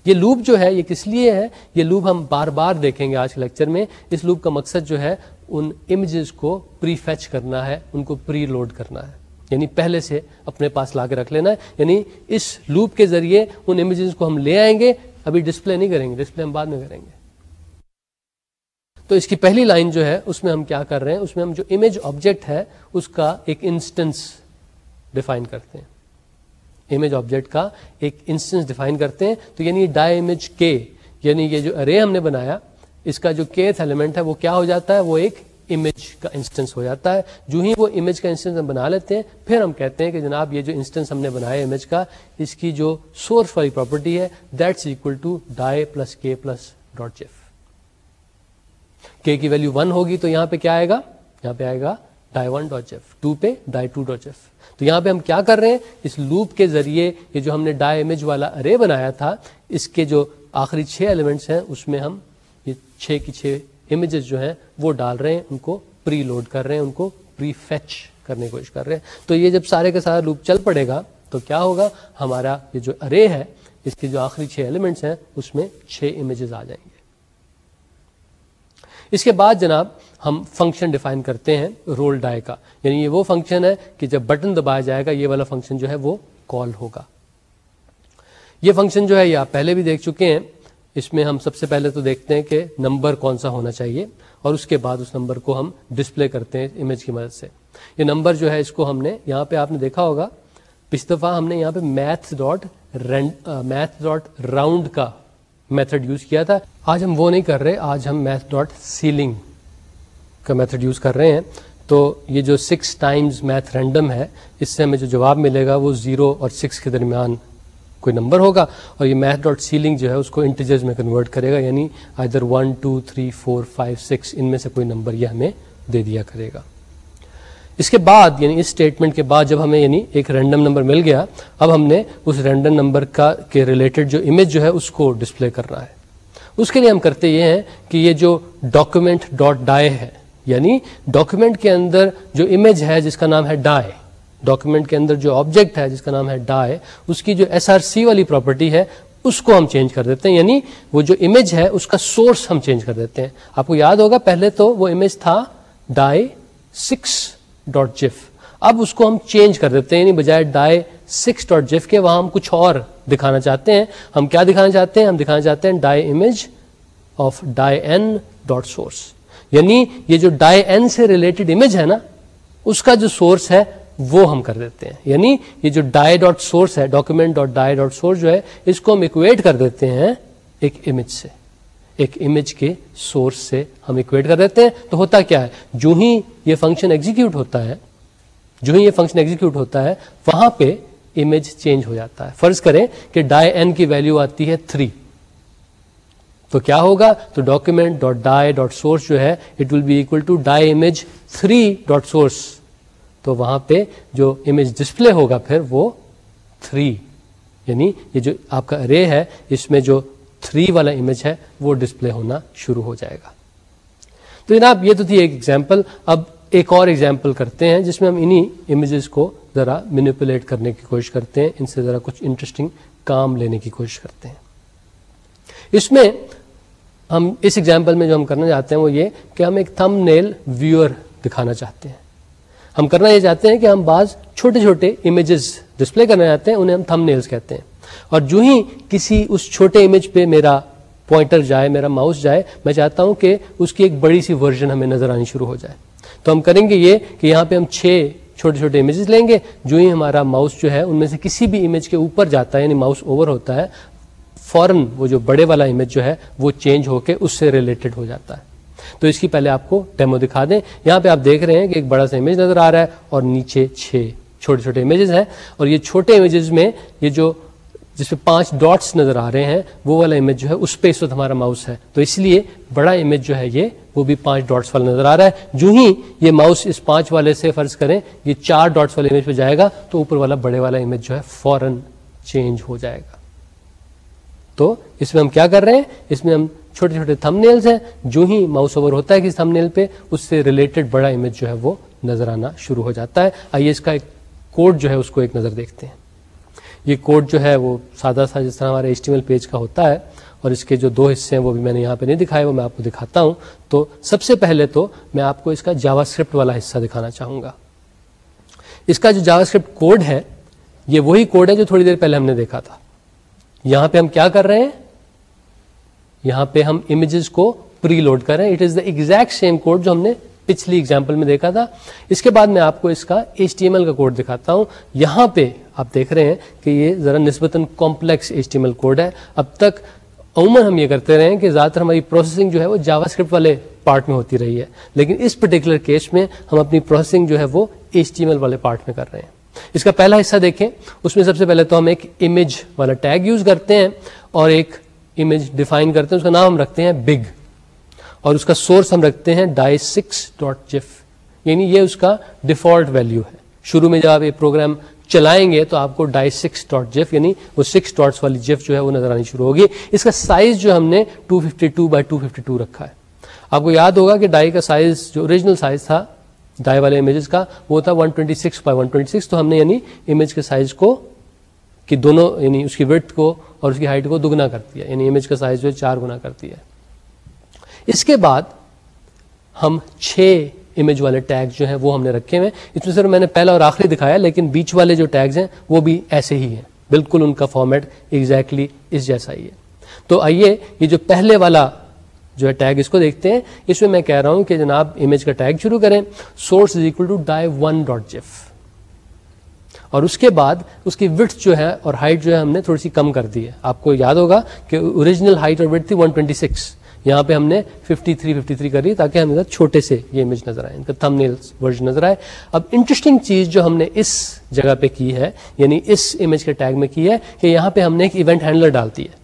S1: یہ لوپ جو ہے، یہ کس لیے ہے؟ یہ لوپ ہم بار بار دیکھیں گے آج کے لیکچر میں۔ اس لوپ کا مقصد جو ہے، ان امیجز کو پری فیچ کرنا ہے، ان کو پری لوڈ کرنا ہے۔ یعنی پہلے سے اپنے پاس لا کے رکھ لینا ہے۔ یعنی اس لوپ کے ذریعے ان امیجز کو ہم لے آئیں گے۔ ابھی ڈسپلے نہیں کریں گے ڈسپلے ہم بعد میں کریں گے۔ تو اس کی پہلی لائن جو ہے، اس میں ہم کیا کر رہے ہیں؟ اس میں ہم جو امیج آبجیکٹ ہے، اس کا ایک انسٹنس ڈیفائن کرتے ہیں۔ امیج آبجیکٹ کا ایک انسٹنس ڈیفائن کرتے ہیں۔ تو یعنی ڈائی امیج کے یعنی یہ جو ارے ہم نے بنایا، اس کا جو کیتھ ایلیمنٹ ہے، وہ کیا ہو جاتا ہے؟ وہ ایک امیج کا انسٹنس ہو جاتا ہے۔ جو ہی وہ امیج کا انسٹنس ہم بنا لیتے ہیں، پھر ہم کہتے ہیں کہ جناب یہ جو انسٹنس ہم نے بنایا امیج کا، اس کی جو سورس والی پراپرٹی ہے that's equal to die plus K plus dot gif K کی ویلو ون ہوگی تو یہاں پہ کیا آئے گا؟ یہاں پہ آئے گا die one dot gif two پہ ڈائی ٹو ڈاٹ جیف تو یہاں پہ ہم کیا کر رہے ہیں؟ اس لوپ کے ذریعے یہ جو ہم نے ڈائی امیج والا ارے بنایا تھا، اس کے جو آخری چھ ایلیمنٹس ہیں، اس میں ہم یہ چھ کی چھ امیجز جو ہیں، وہ ڈال رہے ہیں، ان کو پری لوڈ کر رہے ہیں، ان کو پری فیچ کرنے کی کوشش کر رہے ہیں۔ تو یہ جب سارے کے سارا لوپ چل پڑے گا، تو کیا ہوگا؟ ہمارا یہ جو ارے ہے، اس کے جو آخری چھ ایلیمنٹس ہیں، اس میں چھ امیجز آ جائیں گے۔ اس کے بعد جناب ہم فنکشن ڈیفائن کرتے ہیں رول ڈائی کا۔ یعنی یہ وہ فنکشن ہے کہ جب بٹن دبایا جائے گا، یہ والا فنکشن جو ہے وہ کال ہوگا۔ یہ فنکشن جو ہے، یہ آپ پہلے بھی دیکھ چکے ہیں۔ اس میں ہم سب سے پہلے تو دیکھتے ہیں کہ نمبر کون سا ہونا چاہیے اور اس کے بعد اس نمبر کو ہم ڈسپلے کرتے ہیں امیج کی مدد سے۔ یہ نمبر جو ہے، اس کو ہم نے یہاں پہ آپ نے دیکھا ہوگا۔ پچھلی دفعہ ہم نے یہاں پہ math dot math dot round کا میتھڈ یوز کیا تھا۔ آج ہم وہ نہیں کر رہے، آج ہم میتھ ڈاٹ سیلنگ کا میتھڈ یوز کر رہے ہیں، تو یہ جو سکس ٹائمز میتھ رینڈم ہے، اس سے ہمیں جو جواب ملے گا، وہ زیرو اور سکس کے درمیان کوئی نمبر ہوگا اور یہ میتھ ڈاٹ سیلنگ جو ہے، اس کو انٹیجرز میں کنورٹ کرے گا یعنی ادھر one two three four five six ان میں سے کوئی نمبر یہ ہمیں دے دیا کرے گا۔ اس کے بعد یعنی اس اسٹیٹمنٹ کے بعد جب ہمیں یعنی ایک رینڈم نمبر مل گیا، اب ہم نے اس رینڈم نمبر کا، کے ریلیٹڈ جو امیج جو ہے، اس کو ڈسپلے کرنا ہے۔ اس کے لیے ہم کرتے یہ ہیں کہ یہ جو ڈاکومنٹ ڈاٹ ڈائے ہے یعنی ڈاکومنٹ کے اندر جو امیج ہے جس کا نام ہے ڈائے ڈاکومنٹ کے اندر جو آبجیکٹ ہے جس کا نام ہے ڈائے اس کی جو ایس آر سی والی پراپرٹی ہے، اس کو ہم چینج کر دیتے ہیں یعنی وہ جو امیج ہے، اس کا سورس ہم چینج کر دیتے ہیں۔ آپ کو یاد ہوگا، پہلے تو وہ امیج تھا ڈائی سکس ڈاٹ جف اب اس کو ہم چینج کر دیتے ہیں یعنی بجائے ڈائی سکس ڈاٹ جف کے، وہاں ہم کچھ اور دکھانا چاہتے ہیں۔ ہم کیا دکھانا چاہتے ہیں؟ ہم دکھانا چاہتے ہیں die image of die N dot source یعنی یہ جو ڈائی این سے ریلیٹڈ امیج ہے نا، اس کا جو سورس ہے، وہ ہم کر دیتے ہیں۔ یعنی یہ جو ڈائی ڈاٹ سورس ہے document dot die dot source جو ہے، اس کو ہم اکویٹ کر دیتے ہیں ایک امیج سے۔ ایک امیج کے سورس سے ہم اکویٹ کر دیتے ہیں۔ تو ہوتا کیا ہے؟ جو ہی یہ فنکشن ایگزیکیوٹ ہوتا ہے، جو ہی یہ فنکشن ایگزیکیوٹ ہوتا ہے، وہاں پہ امیج چینج ہو جاتا ہے۔ فرض کریں کہ ڈائی این کی ویلو آتی ہے تھری تو کیا ہوگا؟ تو document dot die dot source جو ہے it will be equal to die image three dot source تو وہاں پہ جو امیج ڈسپلے ہوگا پھر وہ تھری یعنی یہ جو آپ کا رے ہے، اس میں جو تھری والا امیج ہے، وہ ڈسپلے ہونا شروع ہو جائے گا۔ تو جناب، یہ تو تھی ایک ایگزامپل اب ایک اور ایگزامپل کرتے ہیں، جس میں ہم انہی امیجز کو ذرا مینیپولیٹ کرنے کی کوشش کرتے ہیں، ان سے ذرا کچھ انٹرسٹنگ کام لینے کی کوشش کرتے ہیں۔ اس میں ہم اس ایگزامپل میں جو ہم کرنا چاہتے ہیں وہ یہ کہ ہم ایک تھم نیل ویور دکھانا چاہتے ہیں۔ ہم کرنا یہ چاہتے ہیں کہ ہم بعض چھوٹے چھوٹے امیجز ڈسپلے کرنا چاہتے ہیں، انہیں ہم تھم نیلز کہتے ہیں۔ اور جو ہی کسی اس چھوٹے امیج پہ میرا پوائنٹر جائے، میرا ماؤس جائے، میں چاہتا ہوں کہ اس کی ایک بڑی سی ورژن ہمیں نظر آنی شروع ہو جائے۔ تو ہم کریں گے یہ کہ یہاں پہ ہم چھ چھوٹے چھوٹے امیجز لیں گے۔ جو ہی ہمارا ماؤس جو ہے، ان میں سے کسی بھی امیج کے اوپر جاتا ہے یعنی ماؤس اوور ہوتا ہے فوراً وہ جو بڑے والا امیج جو ہے وہ چینج ہو کے اس سے ریلیٹڈ ہو جاتا ہے۔ تو اس کی پہلے آپ کو ڈیمو دکھا دیں۔ یہاں پہ آپ دیکھ رہے ہیں کہ ایک بڑا سا امیج نظر آ رہا ہے اور نیچے چھ چھوٹے چھوٹے امیجز ہیں۔ اور یہ چھوٹے امیجز میں یہ جو جس پہ پانچ ڈاٹس نظر آ رہے ہیں، وہ والا امیج جو ہے اس پہ اس وقت ہمارا ماؤس ہے۔ تو اس لیے بڑا امیج جو ہے یہ، وہ بھی پانچ ڈاٹس والا نظر آ رہا ہے۔ جو ہی یہ ماؤس اس پانچ والے سے فرض کریں، یہ چار ڈاٹس والے امیج پہ جائے گا تو اوپر والا بڑے والا امیج جو ہے فوراً چینج ہو جائے گا۔ تو اس میں ہم کیا کر رہے ہیں؟ اس میں ہم چھوٹے چھوٹے تھم نیلز ہیں، جو ہی ماؤس اوور ہوتا ہے کسی تھم نیل پہ، اس سے ریلیٹڈ بڑا امیج جو ہے وہ نظر آنا شروع ہو جاتا ہے۔ آئیے اس کا ایک کوڈ جو ہے، اس کو ایک نظر دیکھتے ہیں۔ یہ کوڈ جو ہے، وہ سادہ سا جس طرح ہمارے ایسٹیمل پیج کا ہوتا ہے، اور اس کے جو دو حصے ہیں، وہ بھی میں نے یہاں پہ نہیں دکھائے، وہ میں آپ کو دکھاتا ہوں۔ تو سب سے پہلے تو میں آپ کو اس کا جاوا اسکرپٹ والا حصہ دکھانا چاہوں گا۔ اس کا جو جاوا اسکرپٹ کوڈ ہے، یہ وہی کوڈ ہے جو تھوڑی دیر پہلے ہم نے دیکھا تھا۔ یہاں پہ ہم کیا کر رہے ہیں؟ یہاں پہ ہم امیجز کو پری لوڈ کر رہے ہیں. It is the exact same code جو ہم نے پچھلی اگزامپل میں دیکھا تھا. اس کے بعد میں آپ کو اس کا ایچ ٹی ایم ایل کا کوڈ دکھاتا ہوں. یہاں پہ آپ دیکھ رہے ہیں کہ یہ ذرا نسبتاً complex H T M L code ہے. اب تک عموماً ہم یہ کرتے رہے ہیں کہ زیادہ تر ہماری پروسیسنگ جو ہے وہ جاوا اسکرپٹ والے پارٹ میں ہوتی رہی ہے. لیکن اس پرٹیکولر کیس میں ہم اپنی پروسیسنگ جو ہے وہ ایچ ٹی ایم ایل والے پارٹ میں کر رہے ہیں. اس کا پہلا حصہ دیکھیں۔ اس میں سب سے پہلے تو ہم ایک امیج والا ٹیگ یوز کرتے ہیں اور ایک امیج ڈیفائن کرتے ہیں۔ اس کا نام ہم رکھتے ہیں بگ اور اس کا سورس ہم رکھتے ہیں ڈائی سکس ڈاٹ جف یعنی یہ اس کا ڈیفالٹ ویلو ہے۔ شروع میں جب آپ یہ پروگرام چلائیں گے تو آپ کو ڈائی سکس ڈاٹ جف یعنی وہ سکس ڈاٹس والی جف جو ہے وہ نظر آنی شروع ہوگی۔ اس کا سائز جو ہم نے two fifty two by two fifty two رکھا ہے۔ آپ کو یاد ہوگا کہ ڈائی کا سائز جو اوریجنل سائز تھا ڈائی والے امیجز کا، وہ تھا 126 بائی 126 تو ہم نے یعنی امیج کے سائز کو کہ دونوں یعنی اس کی ویٹ کو اور اس کی ہائٹ کو دگنا کر دیا۔ یعنی امیج کا سائز جو ہے چار گنا کر دیا۔ اس کے بعد ہم چھ امیج والے ٹیگ جو ہیں وہ ہم نے رکھے ہوئے اس میں صرف میں نے پہلا اور آخری دکھایا، لیکن بیچ والے جو ٹیگز ہیں وہ بھی ایسے ہی ہیں۔ بالکل ان کا فارمیٹ ایگزیکٹلی exactly اس جیسا ہی ہے۔ تو آئیے، یہ جو پہلے والا جو ہے ٹیگ اس کو دیکھتے ہیں۔ اس میں میں کہہ رہا ہوں کہ جناب امیج کا ٹیگ شروع کریں۔ Source is equal to die one dot gif اور اس کے بعد اس کی وٹ جو ہے اور ہائٹ جو ہے ہم نے تھوڑی سی کم کر دی ہے۔ آپ کو یاد ہوگا کہ اوریجنل ہائٹ اور وٹ تھی 126 یہاں پہ ہم نے 53 53 کر دی تاکہ ہمیں چھوٹے سے یہ امیج نظر آئے۔ ان کا تھم نیل ورژن نظر آئے۔ اب انٹرسٹنگ چیز جو ہم نے اس جگہ پہ کی ہے یعنی اس امیج کے ٹیگ میں کی ہے کہ یہاں پہ ہم نے ایک ایونٹ ہینڈلر ڈالتی ہے۔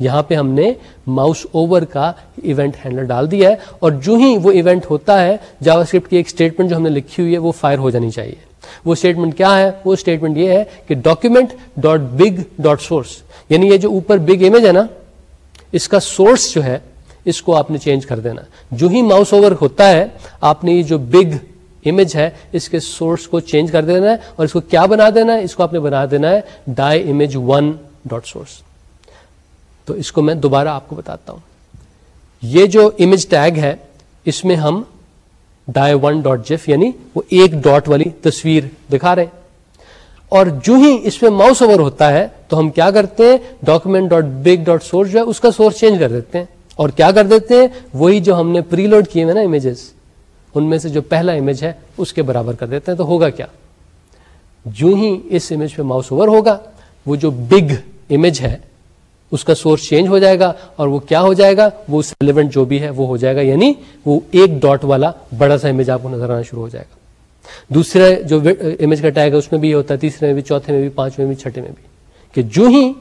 S1: یہاں پہ ہم نے ماؤس اوور کا ایونٹ ہینڈلر ڈال دیا ہے اور جو ہی وہ ایونٹ ہوتا ہے جاوا اسکرپٹ کی ایک اسٹیٹمنٹ جو ہم نے لکھی ہوئی ہے، وہ فائر ہو جانی چاہیے۔ وہ اسٹیٹمنٹ کیا ہے؟ وہ اسٹیٹمنٹ یہ ہے کہ document dot big dot source یعنی یہ جو اوپر بگ امیج ہے نا، اس کا سورس جو ہے، اس کو آپ نے چینج کر دینا۔ جو ہی ماؤس اوور ہوتا ہے، آپ نے یہ جو بگ امیج ہے، اس کے سورس کو چینج کر دینا ہے اور اس کو کیا بنا دینا ہے؟ اس کو آپ نے بنا دینا ہے die image one dot source تو اس کو میں دوبارہ آپ کو بتاتا ہوں۔ یہ جو امیج ٹیگ ہے، اس میں ہم ڈائی ون ڈاٹ جیف یعنی وہ ایک ڈاٹ والی تصویر دکھا رہے اور جو ہی اس میں ماؤس اوور ہوتا ہے، تو ہم کیا کرتے ہیں؟ Document dot big dot source جو ہے، اس کا سورس چینج کر دیتے ہیں۔ اور کیا کر دیتے ہیں؟ وہی جو ہم نے پری لوڈ کیے ہوئے نا امیجز ان میں سے جو پہلا امیج ہے، اس کے برابر کر دیتے ہیں۔ تو ہوگا کیا؟ جو ہی اس امیج پہ ماؤس اوور ہوگا، وہ جو بگ امیج ہے اس کا سورس چینج ہو جائے گا اور وہ کیا ہو جائے گا؟ وہ ریلیونٹ جو بھی ہے وہ ہو جائے گا یعنی وہ ایک ڈاٹ والا بڑا سا امیج آپ کو نظر آنا شروع ہو جائے گا۔ دوسرے جو امیج کا ٹیگ ہے اس میں بھی یہ ہوتا ہے، تیسرے میں بھی، چوتھے میں بھی، پانچویں میں بھی، چھٹے میں بھی۔ کہ جو ہی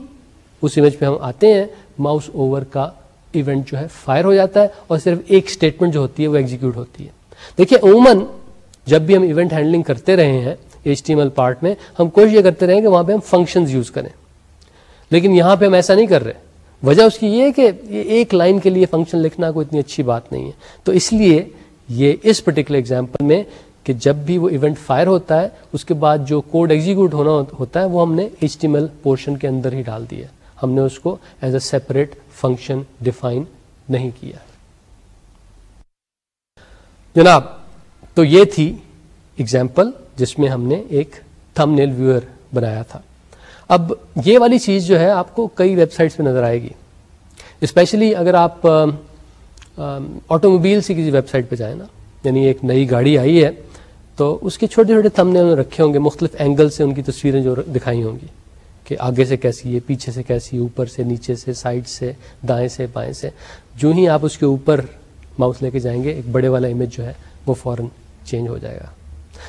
S1: اس امیج پہ ہم آتے ہیں ماؤس اوور کا ایونٹ جو ہے فائر ہو جاتا ہے اور صرف ایک اسٹیٹمنٹ جو ہوتی ہے وہ ایگزیکیوٹ ہوتی ہے۔ دیکھیے، عموماً جب بھی ہم ایونٹ ہینڈلنگ کرتے رہے ہیں H T M L part میں، ہم کوشش یہ کرتے رہے کہ وہاں پہ ہم فنکشن یوز کریں۔ لیکن یہاں پہ ہم ایسا نہیں کر رہے۔ وجہ اس کی یہ ہے کہ یہ ایک لائن کے لیے فنکشن لکھنا کوئی اتنی اچھی بات نہیں ہے۔ تو اس لیے یہ اس پرٹیکولر ایگزامپل میں کہ جب بھی وہ ایونٹ فائر ہوتا ہے، اس کے بعد جو کوڈ ایگزیکیوٹ ہونا ہوتا ہے، وہ ہم نے ایچ ٹی ایل پورشن کے اندر ہی ڈال دیا ہم نے اس کو as a separate function define نہیں کیا۔ جناب، تو یہ تھی ایگزامپل جس میں ہم نے ایک تھم نیل ویور بنایا تھا۔ اب یہ والی چیز جو ہے آپ کو کئی ویب سائٹس پہ نظر آئے گی۔ اسپیشلی اگر آپ آٹو موبائل سے کسی ویب سائٹ پہ جائیں نا یعنی ایک نئی گاڑی آئی ہے، تو اس کے چھوٹے چھوٹے تھم نے نے رکھے ہوں گے، مختلف اینگل سے ان کی تصویریں جو دکھائی ہوں گی کہ آگے سے کیسی ہے، پیچھے سے کیسی اوپر سے، نیچے سے سائڈ سے، دائیں سے، بائیں سے۔ جو ہی آپ اس کے اوپر ماؤس لے کے جائیں گے، ایک بڑے والا امیج جو ہے، وہ فوراً چینج ہو جائے گا۔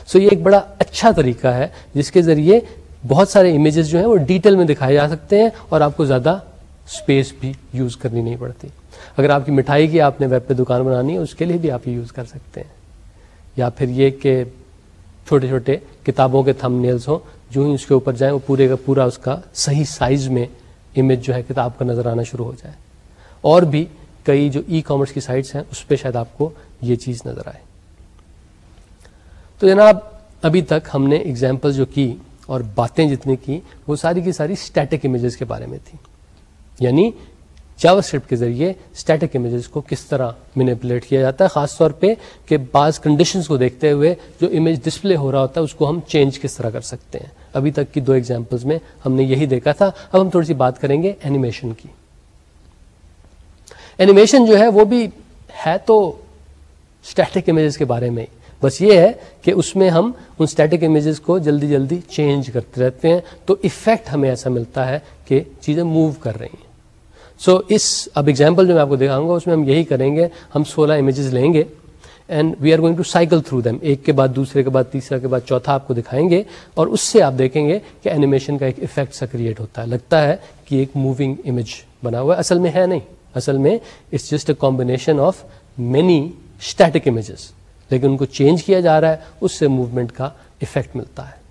S1: سو so یہ ایک بڑا اچھا طریقہ ہے، جس کے ذریعے بہت سارے امیجز جو ہیں وہ ڈیٹیل میں دکھائے جا سکتے ہیں اور آپ کو زیادہ اسپیس بھی یوز کرنی نہیں پڑتی۔ اگر آپ کی مٹھائی کی آپ نے ویب پہ دکان بنانی ہے، اس کے لیے بھی آپ یوز کر سکتے ہیں۔ یا پھر یہ کہ چھوٹے چھوٹے کتابوں کے تھم نیلز ہوں، جو ہی اس کے اوپر جائیں، وہ پورے کا پورا اس کا صحیح سائز میں امیج جو ہے کتاب کا نظر آنا شروع ہو جائے۔ اور بھی کئی جو ای کامرس کی سائٹس ہیں، اس پہ شاید آپ کو یہ چیز نظر آئے۔ تو جناب، ابھی تک ہم نے اگزامپل جو کی اور باتیں جتنی کی، وہ ساری کی ساری اسٹیٹک امیجز کے بارے میں تھی یعنی جاوا اسکرپٹ کے ذریعے اسٹیٹک امیجز کو کس طرح مینیپولیٹ کیا جاتا ہے، خاص طور پہ کہ بعض کنڈیشنز کو دیکھتے ہوئے جو امیج ڈسپلے ہو رہا ہوتا ہے، اس کو ہم چینج کس طرح کر سکتے ہیں۔ ابھی تک کی دو ایگزامپلس میں ہم نے یہی دیکھا تھا۔ اب ہم تھوڑی سی بات کریں گے اینیمیشن کی۔ اینیمیشن جو ہے، وہ بھی ہے تو اسٹیٹک امیجز کے بارے میں۔ بس یہ ہے کہ اس میں ہم ان اسٹیٹک امیجز کو جلدی جلدی چینج کرتے رہتے ہیں تو افیکٹ ہمیں ایسا ملتا ہے کہ چیزیں موو کر رہی ہیں۔ سو so, اس اب ایگزامپل جو میں آپ کو دکھاؤں گا اس میں ہم یہی کریں گے ہم سولہ امیجز لیں گے and we are going to cycle through them ایک کے بعد دوسرے کے بعد تیسرا کے بعد چوتھا آپ کو دکھائیں گے اور اس سے آپ دیکھیں گے کہ اینیمیشن کا ایک افیکٹ سا کریٹ ہوتا ہے۔ لگتا ہے کہ ایک موونگ امیج بنا ہوا ہے۔ اصل میں ہے نہیں۔ اصل میں it's just a combination of many static images لیکن ان کو چینج کیا جا رہا ہے، اس سے موومنٹ کا افیکٹ ملتا ہے۔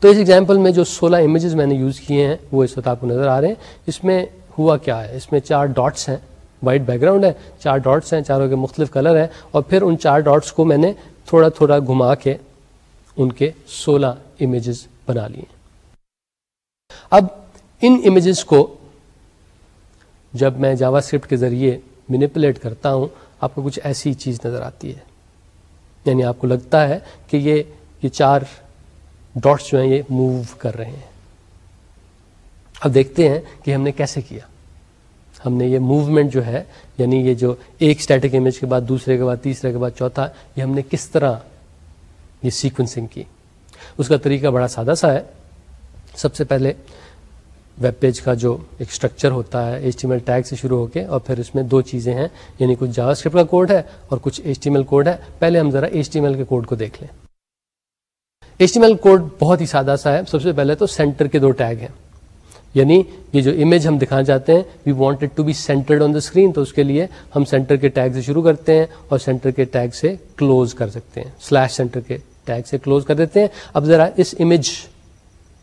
S1: تو اس ایگزامپل میں جو سولہ امیجز میں نے یوز کیے ہیں، وہ اس وقت آپ کو نظر آ رہے ہیں۔ اس میں ہوا کیا ہے؟ اس میں چار ڈاٹس ہیں۔ وائٹ بیک گراؤنڈ ہے، چار ڈاٹس ہیں، چاروں کے مختلف کلر ہیں۔ اور پھر ان چار ڈاٹس کو میں نے تھوڑا تھوڑا گھما کے ان کے سولہ امیجز بنا لیے۔ اب ان امیجز کو جب میں جاوا اسکرپٹ کے ذریعے مینیپولیٹ کرتا ہوں آپ کو کچھ ایسی چیز نظر آتی ہے۔ یعنی آپ کو لگتا ہے کہ یہ یہ چار ڈاٹس جو ہیں، یہ موو کر رہے ہیں۔ اب دیکھتے ہیں کہ ہم نے کیسے کیا۔ ہم نے یہ موومنٹ جو ہے یعنی یہ جو ایک اسٹیٹک امیج کے بعد دوسرے کے بعد تیسرے کے بعد چوتھا، یہ ہم نے کس طرح یہ سیکوینسنگ کی۔ اس کا طریقہ بڑا سادہ سا ہے۔ سب سے پہلے ویب پیج کا جو ایک اسٹرکچر ہوتا ہے H T M L tag سے شروع ہو کے اور پھر اس میں دو چیزیں ہیں یعنی کچھ جاوا اسکرپٹ کا کوڈ ہے اور کچھ H T M L code ہے۔ پہلے ہم ذرا ایچ ٹی ایم ایل کے کوڈ کو دیکھ لیں۔ H T M L code بہت ہی سادہ سا ہے۔ سب سے پہلے تو سینٹر کے دو ٹیگ ہیں۔ یعنی یہ جو امیج ہم دکھانا چاہتے ہیں we wanted to be centred on the screen تو اس کے لیے ہم سینٹر کے ٹیگ سے شروع کرتے ہیں اور سینٹر کے ٹیگ سے کلوز کر سکتے ہیں۔ سلیش سینٹر کے ٹیگ سے کلوز کر دیتے ہیں۔ اب ذرا اس امیج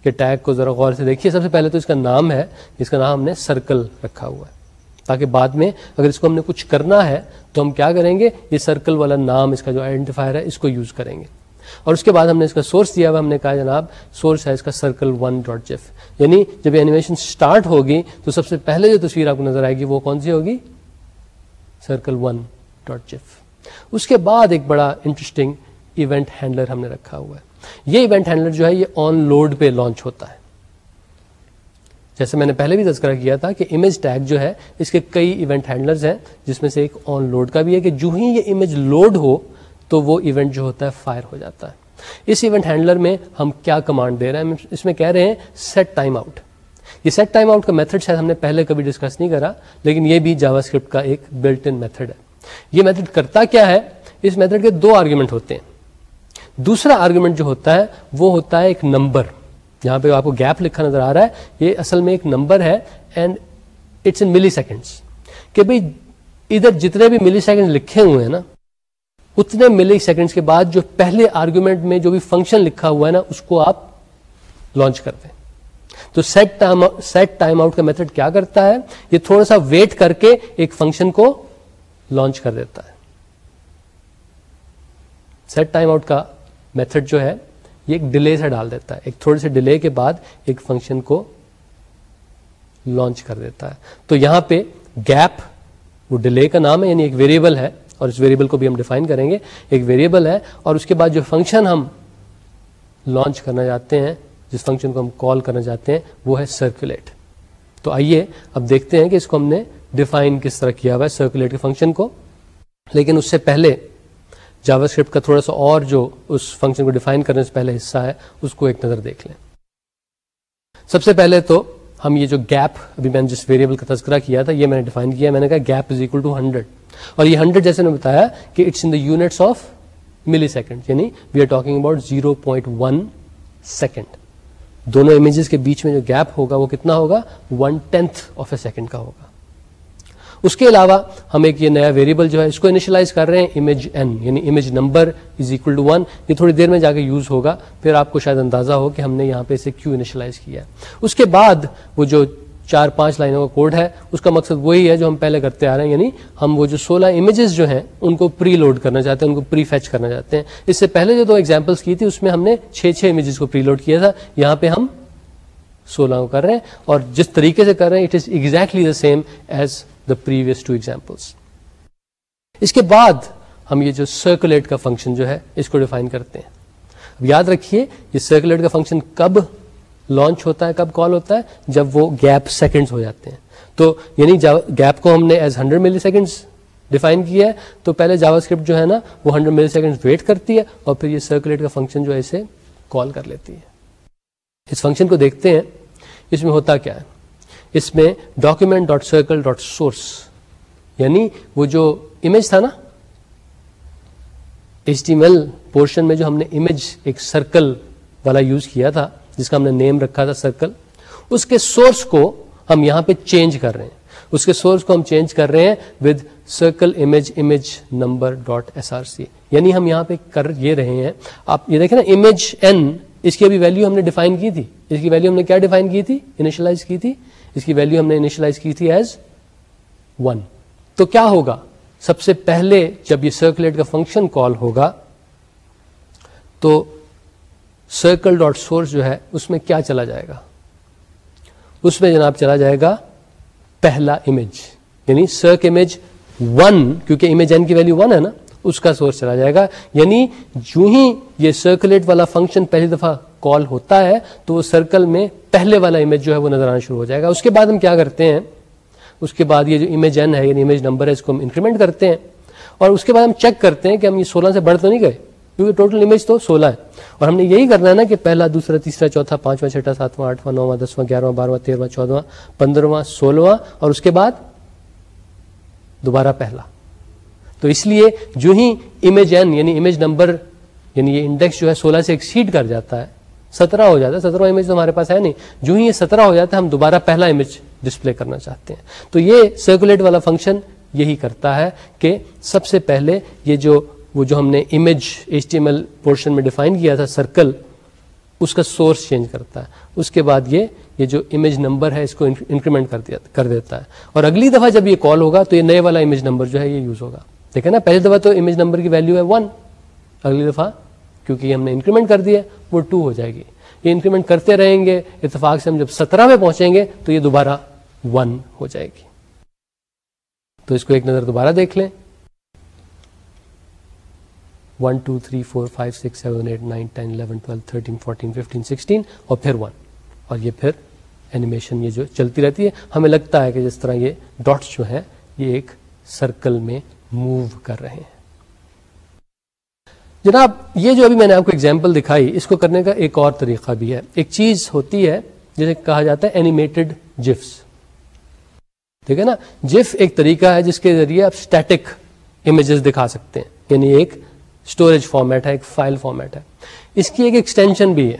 S1: کے ٹیگ کو ذرا غور سے دیکھیے۔ سب سے پہلے تو اس کا نام ہے اس کا نام ہم نے سرکل رکھا ہوا ہے۔ تاکہ بعد میں اگر اس کو ہم نے کچھ کرنا ہے، تو ہم کیا کریں گے؟ یہ سرکل والا نام، اس کا جو آئیڈینٹیفائر ہے، اس کو یوز کریں گے۔ اور اس کے بعد ہم نے اس کا سورس دیا ہوا ہم نے کہا جناب، سورس ہے اس کا سرکل ون ڈاٹ جیف۔ یعنی جب اینیمیشن اسٹارٹ ہوگی، تو سب سے پہلے جو تصویر آپ کو نظر آئے گی، وہ کون سی ہوگی؟ Circle one dot gif. اس کے بعد ایک بڑا انٹرسٹنگ ایونٹ ہینڈلر ہم نے رکھا ہوا ہے۔ یہ ایونٹ ہینڈلر جو ہے یہ آن لوڈ پہ لانچ ہوتا ہے۔ جیسے میں نے پہلے بھی تذکرہ کیا تھا کہ امیج ٹیگ جو ہے، اس کے کئی ایونٹ ہینڈلرز ہیں، جس میں سے ایک آن لوڈ کا بھی ہے کہ جو ہی یہ امیج لوڈ ہو، تو وہ ایونٹ جو ہوتا ہے فائر ہو جاتا ہے۔ اس ایونٹ ہینڈلر میں ہم کیا کمانڈ دے رہے ہیں؟ اس میں کہہ رہے ہیں سیٹ ٹائم آؤٹ یہ سیٹ ٹائم آؤٹ کا میتھڈ شاید ہم نے پہلے کبھی ڈسکس نہیں کرا، لیکن یہ بھی جاوا اسکرپٹ کا ایک بلٹ ان میتھڈ ہے۔ یہ میتھڈ کرتا کیا ہے؟ اس میتھڈ کے دو آرگیومنٹ ہوتے ہیں۔ دوسرا آرگومنٹ جو ہوتا ہے، وہ ہوتا ہے ایک نمبر جہاں پہ آپ کو گیپ لکھا نظر آ رہا ہے، یہ اصل میں ایک نمبر ہے اینڈ اٹس ان ملی سیکنڈس کہ بھائی ادھر جتنے بھی ملی سیکنڈ لکھے ہوئے ہیں نا، اتنے ملی سیکنڈس کے بعد جو پہلے آرگومنٹ میں جو بھی فنکشن لکھا ہوا ہے نا، اس کو آپ لانچ کرتے ہیں۔ تو set time set timeout کا میتھڈ کیا کرتا ہے؟ یہ تھوڑا سا ویٹ کر کے ایک فنکشن کو لانچ کر دیتا ہے۔ سیٹ ٹائم آؤٹ کا میتھڈ جو ہے، یہ ایک ڈیلے سے ڈال دیتا ہے۔ ایک تھوڑے سے ڈیلے کے بعد ایک فنکشن کو لانچ کر دیتا ہے۔ تو یہاں پہ گیپ وہ ڈیلے کا نام ہے یعنی ایک ویریبل ہے، اور اس ویریبل کو بھی ہم ڈیفائن کریں گے۔ ایک ویریبل ہے، اور اس کے بعد جو فنکشن ہم لانچ کرنا چاہتے ہیں، جس فنکشن کو ہم کال کرنا چاہتے ہیں، وہ ہے سرکولیٹ تو آئیے اب دیکھتے ہیں کہ اس کو ہم نے ڈیفائن کس طرح کیا ہوا ہے سرکولیٹ کے فنکشن کو۔ لیکن اس سے پہلے جاوا اسکرپٹ کا تھوڑا سا اور جو اس فنکشن کو ڈیفائن کرنے سے پہلے حصہ ہے، اس کو ایک نظر دیکھ لیں۔ سب سے پہلے تو ہم یہ جو گیپ ابھی میں نے جس ویریبل کا تذکرہ کیا تھا، یہ میں نے ڈیفائن کیا، میں نے کہا gap is equal to hundred اور یہ ہنڈریڈ جیسے نے بتایا کہ it's in the units of millisecond یعنی we are talking about zero point one second دونوں امیجز کے بیچ میں جو گیپ ہوگا، وہ کتنا ہوگا؟ One tenth of a second کا ہوگا۔ اس کے علاوہ ہم ایک یہ نیا ویریبل جو ہے اس کو انیشلائز کر رہے ہیں امیج این یعنی image number is equal to one یہ تھوڑی دیر میں جا کے یوز ہوگا، پھر آپ کو شاید اندازہ ہو کہ ہم نے یہاں پہ اسے کیوں انیشلائز کیا اس کے بعد وہ جو چار پانچ لائنوں کا کوڈ ہے، اس کا مقصد وہی ہے جو ہم پہلے کرتے آ رہے ہیں یعنی ہم وہ جو سولہ امیجز جو ہیں، ان کو پری لوڈ کرنا چاہتے ہیں، ان کو پری فیچ کرنا چاہتے ہیں۔ اس سے پہلے جو دو ایگزامپلس کی تھی، اس میں ہم نے چھ چھ امیجز کو پری لوڈ کیا تھا۔ یہاں پہ ہم سولہ کو کر رہے ہیں اور جس طریقے سے کر رہے ہیں it is exactly the same as the previous two examples اس کے بعد ہم یہ جو سرکولیٹ کا فنکشن جو ہے اس کو ڈیفائن کرتے ہیں. اب یاد رکھیے یہ سرکولیٹ کا فنکشن کب لانچ ہوتا ہے، کب کال ہوتا ہے؟ جب وہ گیپ سیکنڈز ہو جاتے ہیں. تو یعنی گیپ کو ہم نے as hundred milliseconds define کیا ہے، تو پہلے جاوا اسکرپٹ جو ہے نا، وہ ہنڈریڈ ملی سیکنڈ ویٹ کرتی ہے اور پھر یہ سرکولیٹ کا فنکشن جو ہے اسے کال کر لیتی ہے. اس فنکشن کو دیکھتے ہیں، اس میں ہوتا کیا ہے؟ اس میں document dot circle dot source یعنی وہ جو امیج تھا نا ایچ ٹی ایل پورشن میں جو ہم نے امیج ایک سرکل والا یوز کیا تھا، جس کا ہم نے نیم رکھا تھا سرکل اس کے سورس کو ہم یہاں پہ چینج کر رہے ہیں۔ اس کے سورس کو ہم چینج کر رہے ہیں with circle image image number dot S R C یعنی ہم یہاں پہ کر یہ رہے ہیں۔ آپ یہ دیکھیں نا امیج این اس کی ابھی ویلو ہم نے ڈیفائن کی تھی۔ اس کی ویلو ہم نے کیا ڈیفائن کی تھی؟ انیشلائز کی تھی۔ اس کی ویلو ہم نے انیشلائز کی تھی ایز ون تو کیا ہوگا؟ سب سے پہلے جب یہ سرکولیٹ کا فنکشن کال ہوگا، تو سرکل ڈاٹ سورس جو ہے، اس میں کیا چلا جائے گا؟ اس میں جناب چلا جائے گا پہلا امیج یعنی سرک امیج ون کیونکہ امیج این کی ویلو ون ہے نا، اس کا سورس چلا جائے گا. یعنی جو ہی یہ سرکولیٹ والا فنکشن پہلی دفعہ کال ہوتا ہے، تو وہ سرکل میں پہلے والا امیج جو ہے وہ نظر آنا شروع ہو جائے گا۔ اس کے بعد ہم کیا کرتے ہیں؟ اس کے بعد یہ جو امیج این ہے یعنی امیج نمبر ہے، اس کو ہم انکریمنٹ کرتے ہیں۔ اور اس کے بعد ہم چیک کرتے ہیں کہ ہم یہ سولہ سے بڑھ تو نہیں گئے، کیونکہ ٹوٹل امیج تو سولہ ہے۔ اور ہم نے یہی کرنا ہے نا کہ پہلا، دوسرا، تیسرا، چوتھا، پانچواں، چھٹا، ساتواں، آٹھواں، نواں، دسواں، گیارہواں، بارہواں تیرواں چودواں پندرہواں، سولہواں، اور اس کے بعد دوبارہ پہلا۔ تو اس لیے جو ہی امیج این یعنی امیج نمبر یعنی یہ انڈیکس جو ہے سولہ سے ایکسیڈ کر جاتا ہے سترہ ہو جاتا ہے، سترہ امیج تو ہمارے پاس ہے نہیں۔ جو ہی یہ سترہ ہو جاتا ہے، ہم دوبارہ پہلا امیج ڈسپلے کرنا چاہتے ہیں۔ تو یہ سرکولیٹ والا فنکشن یہی کرتا ہے کہ سب سے پہلے یہ جو، وہ جو ہم نے image H T M L portion میں ڈیفائن کیا تھا سرکل اس کا سورس چینج کرتا ہے۔ اس کے بعد یہ یہ جو امیج نمبر ہے، اس کو انکریمنٹ کر دیا، کر دیتا ہے۔ اور اگلی دفعہ جب یہ کال ہوگا تو یہ نئے والا امیج نمبر جو ہے، یہ یوز ہوگا۔ دیکھیں نا، پہلی دفعہ تو امیج نمبر کی ویلو ہے ون اگلی دفعہ کیونکہ ہم نے انکریمنٹ کر دیا وہ ٹو ہو جائے گی۔ یہ انکریمنٹ کرتے رہیں گے، اتفاق سے ہم جب سترہ میں پہنچیں گے تو یہ دوبارہ ون ہو جائے گی۔ تو اس کو ایک نظر دوبارہ دیکھ لیں۔ One two three four five six seven eight nine ten eleven twelve thirteen fourteen fifteen sixteen اور پھر ون اور یہ پھر اینیمیشن یہ جو چلتی رہتی ہے، ہمیں لگتا ہے کہ جس طرح یہ ڈاٹس جو ہیں، یہ ایک سرکل میں موو کر رہے ہیں۔ جناب، یہ جو ابھی میں نے آپ کو ایگزامپل دکھائی، اس کو کرنے کا ایک اور طریقہ بھی ہے۔ ایک چیز ہوتی ہے، جسے کہا جاتا ہے اینیمیٹڈ جفس ٹھیک ہے نا؟ جف ایک طریقہ ہے جس کے ذریعے آپ اسٹیٹک امیجز دکھا سکتے ہیں۔ یعنی ایک اسٹوریج فارمیٹ ہے، ایک فائل فارمیٹ ہے۔ اس کی ایک ایکسٹینشن بھی ہے۔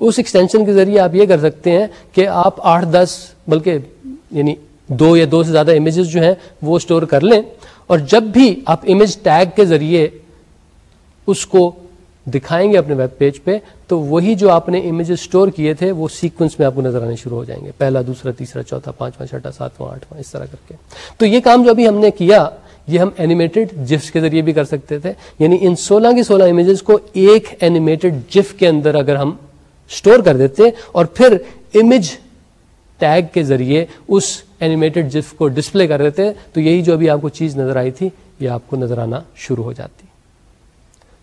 S1: اس ایکسٹینشن کے ذریعے آپ یہ کر سکتے ہیں کہ آپ آٹھ، دس، بلکہ یعنی دو یا دو سے زیادہ امیجز جو ہیں، وہ اسٹور کر لیں۔ اور جب بھی آپ امیج ٹیگ کے ذریعے اس کو دکھائیں گے اپنے ویب پیج پہ، تو وہی جو آپ نے امیج اسٹور کیے تھے، وہ سیکوینس میں آپ کو نظر آنے شروع ہو جائیں گے۔ پہلا، دوسرا، تیسرا، چوتھا، پانچواں، چھٹا، ساتواں، آٹھواں، اس طرح کر کے۔ تو یہ کام جو ابھی ہم نے کیا، یہ ہم اینیمیٹڈ جفس کے ذریعے بھی کر سکتے تھے۔ یعنی ان سولہ کی سولہ امیجز کو ایک اینیمیٹڈ جف کے اندر اگر ہم اسٹور کر دیتے اور پھر امیج ٹیگ کے ذریعے اس اینیمیٹڈ جف کو ڈسپلے کر دیتے، تو یہی جو ابھی آپ کو چیز نظر آئی تھی، یہ آپ کو نظر آنا شروع ہو جاتی۔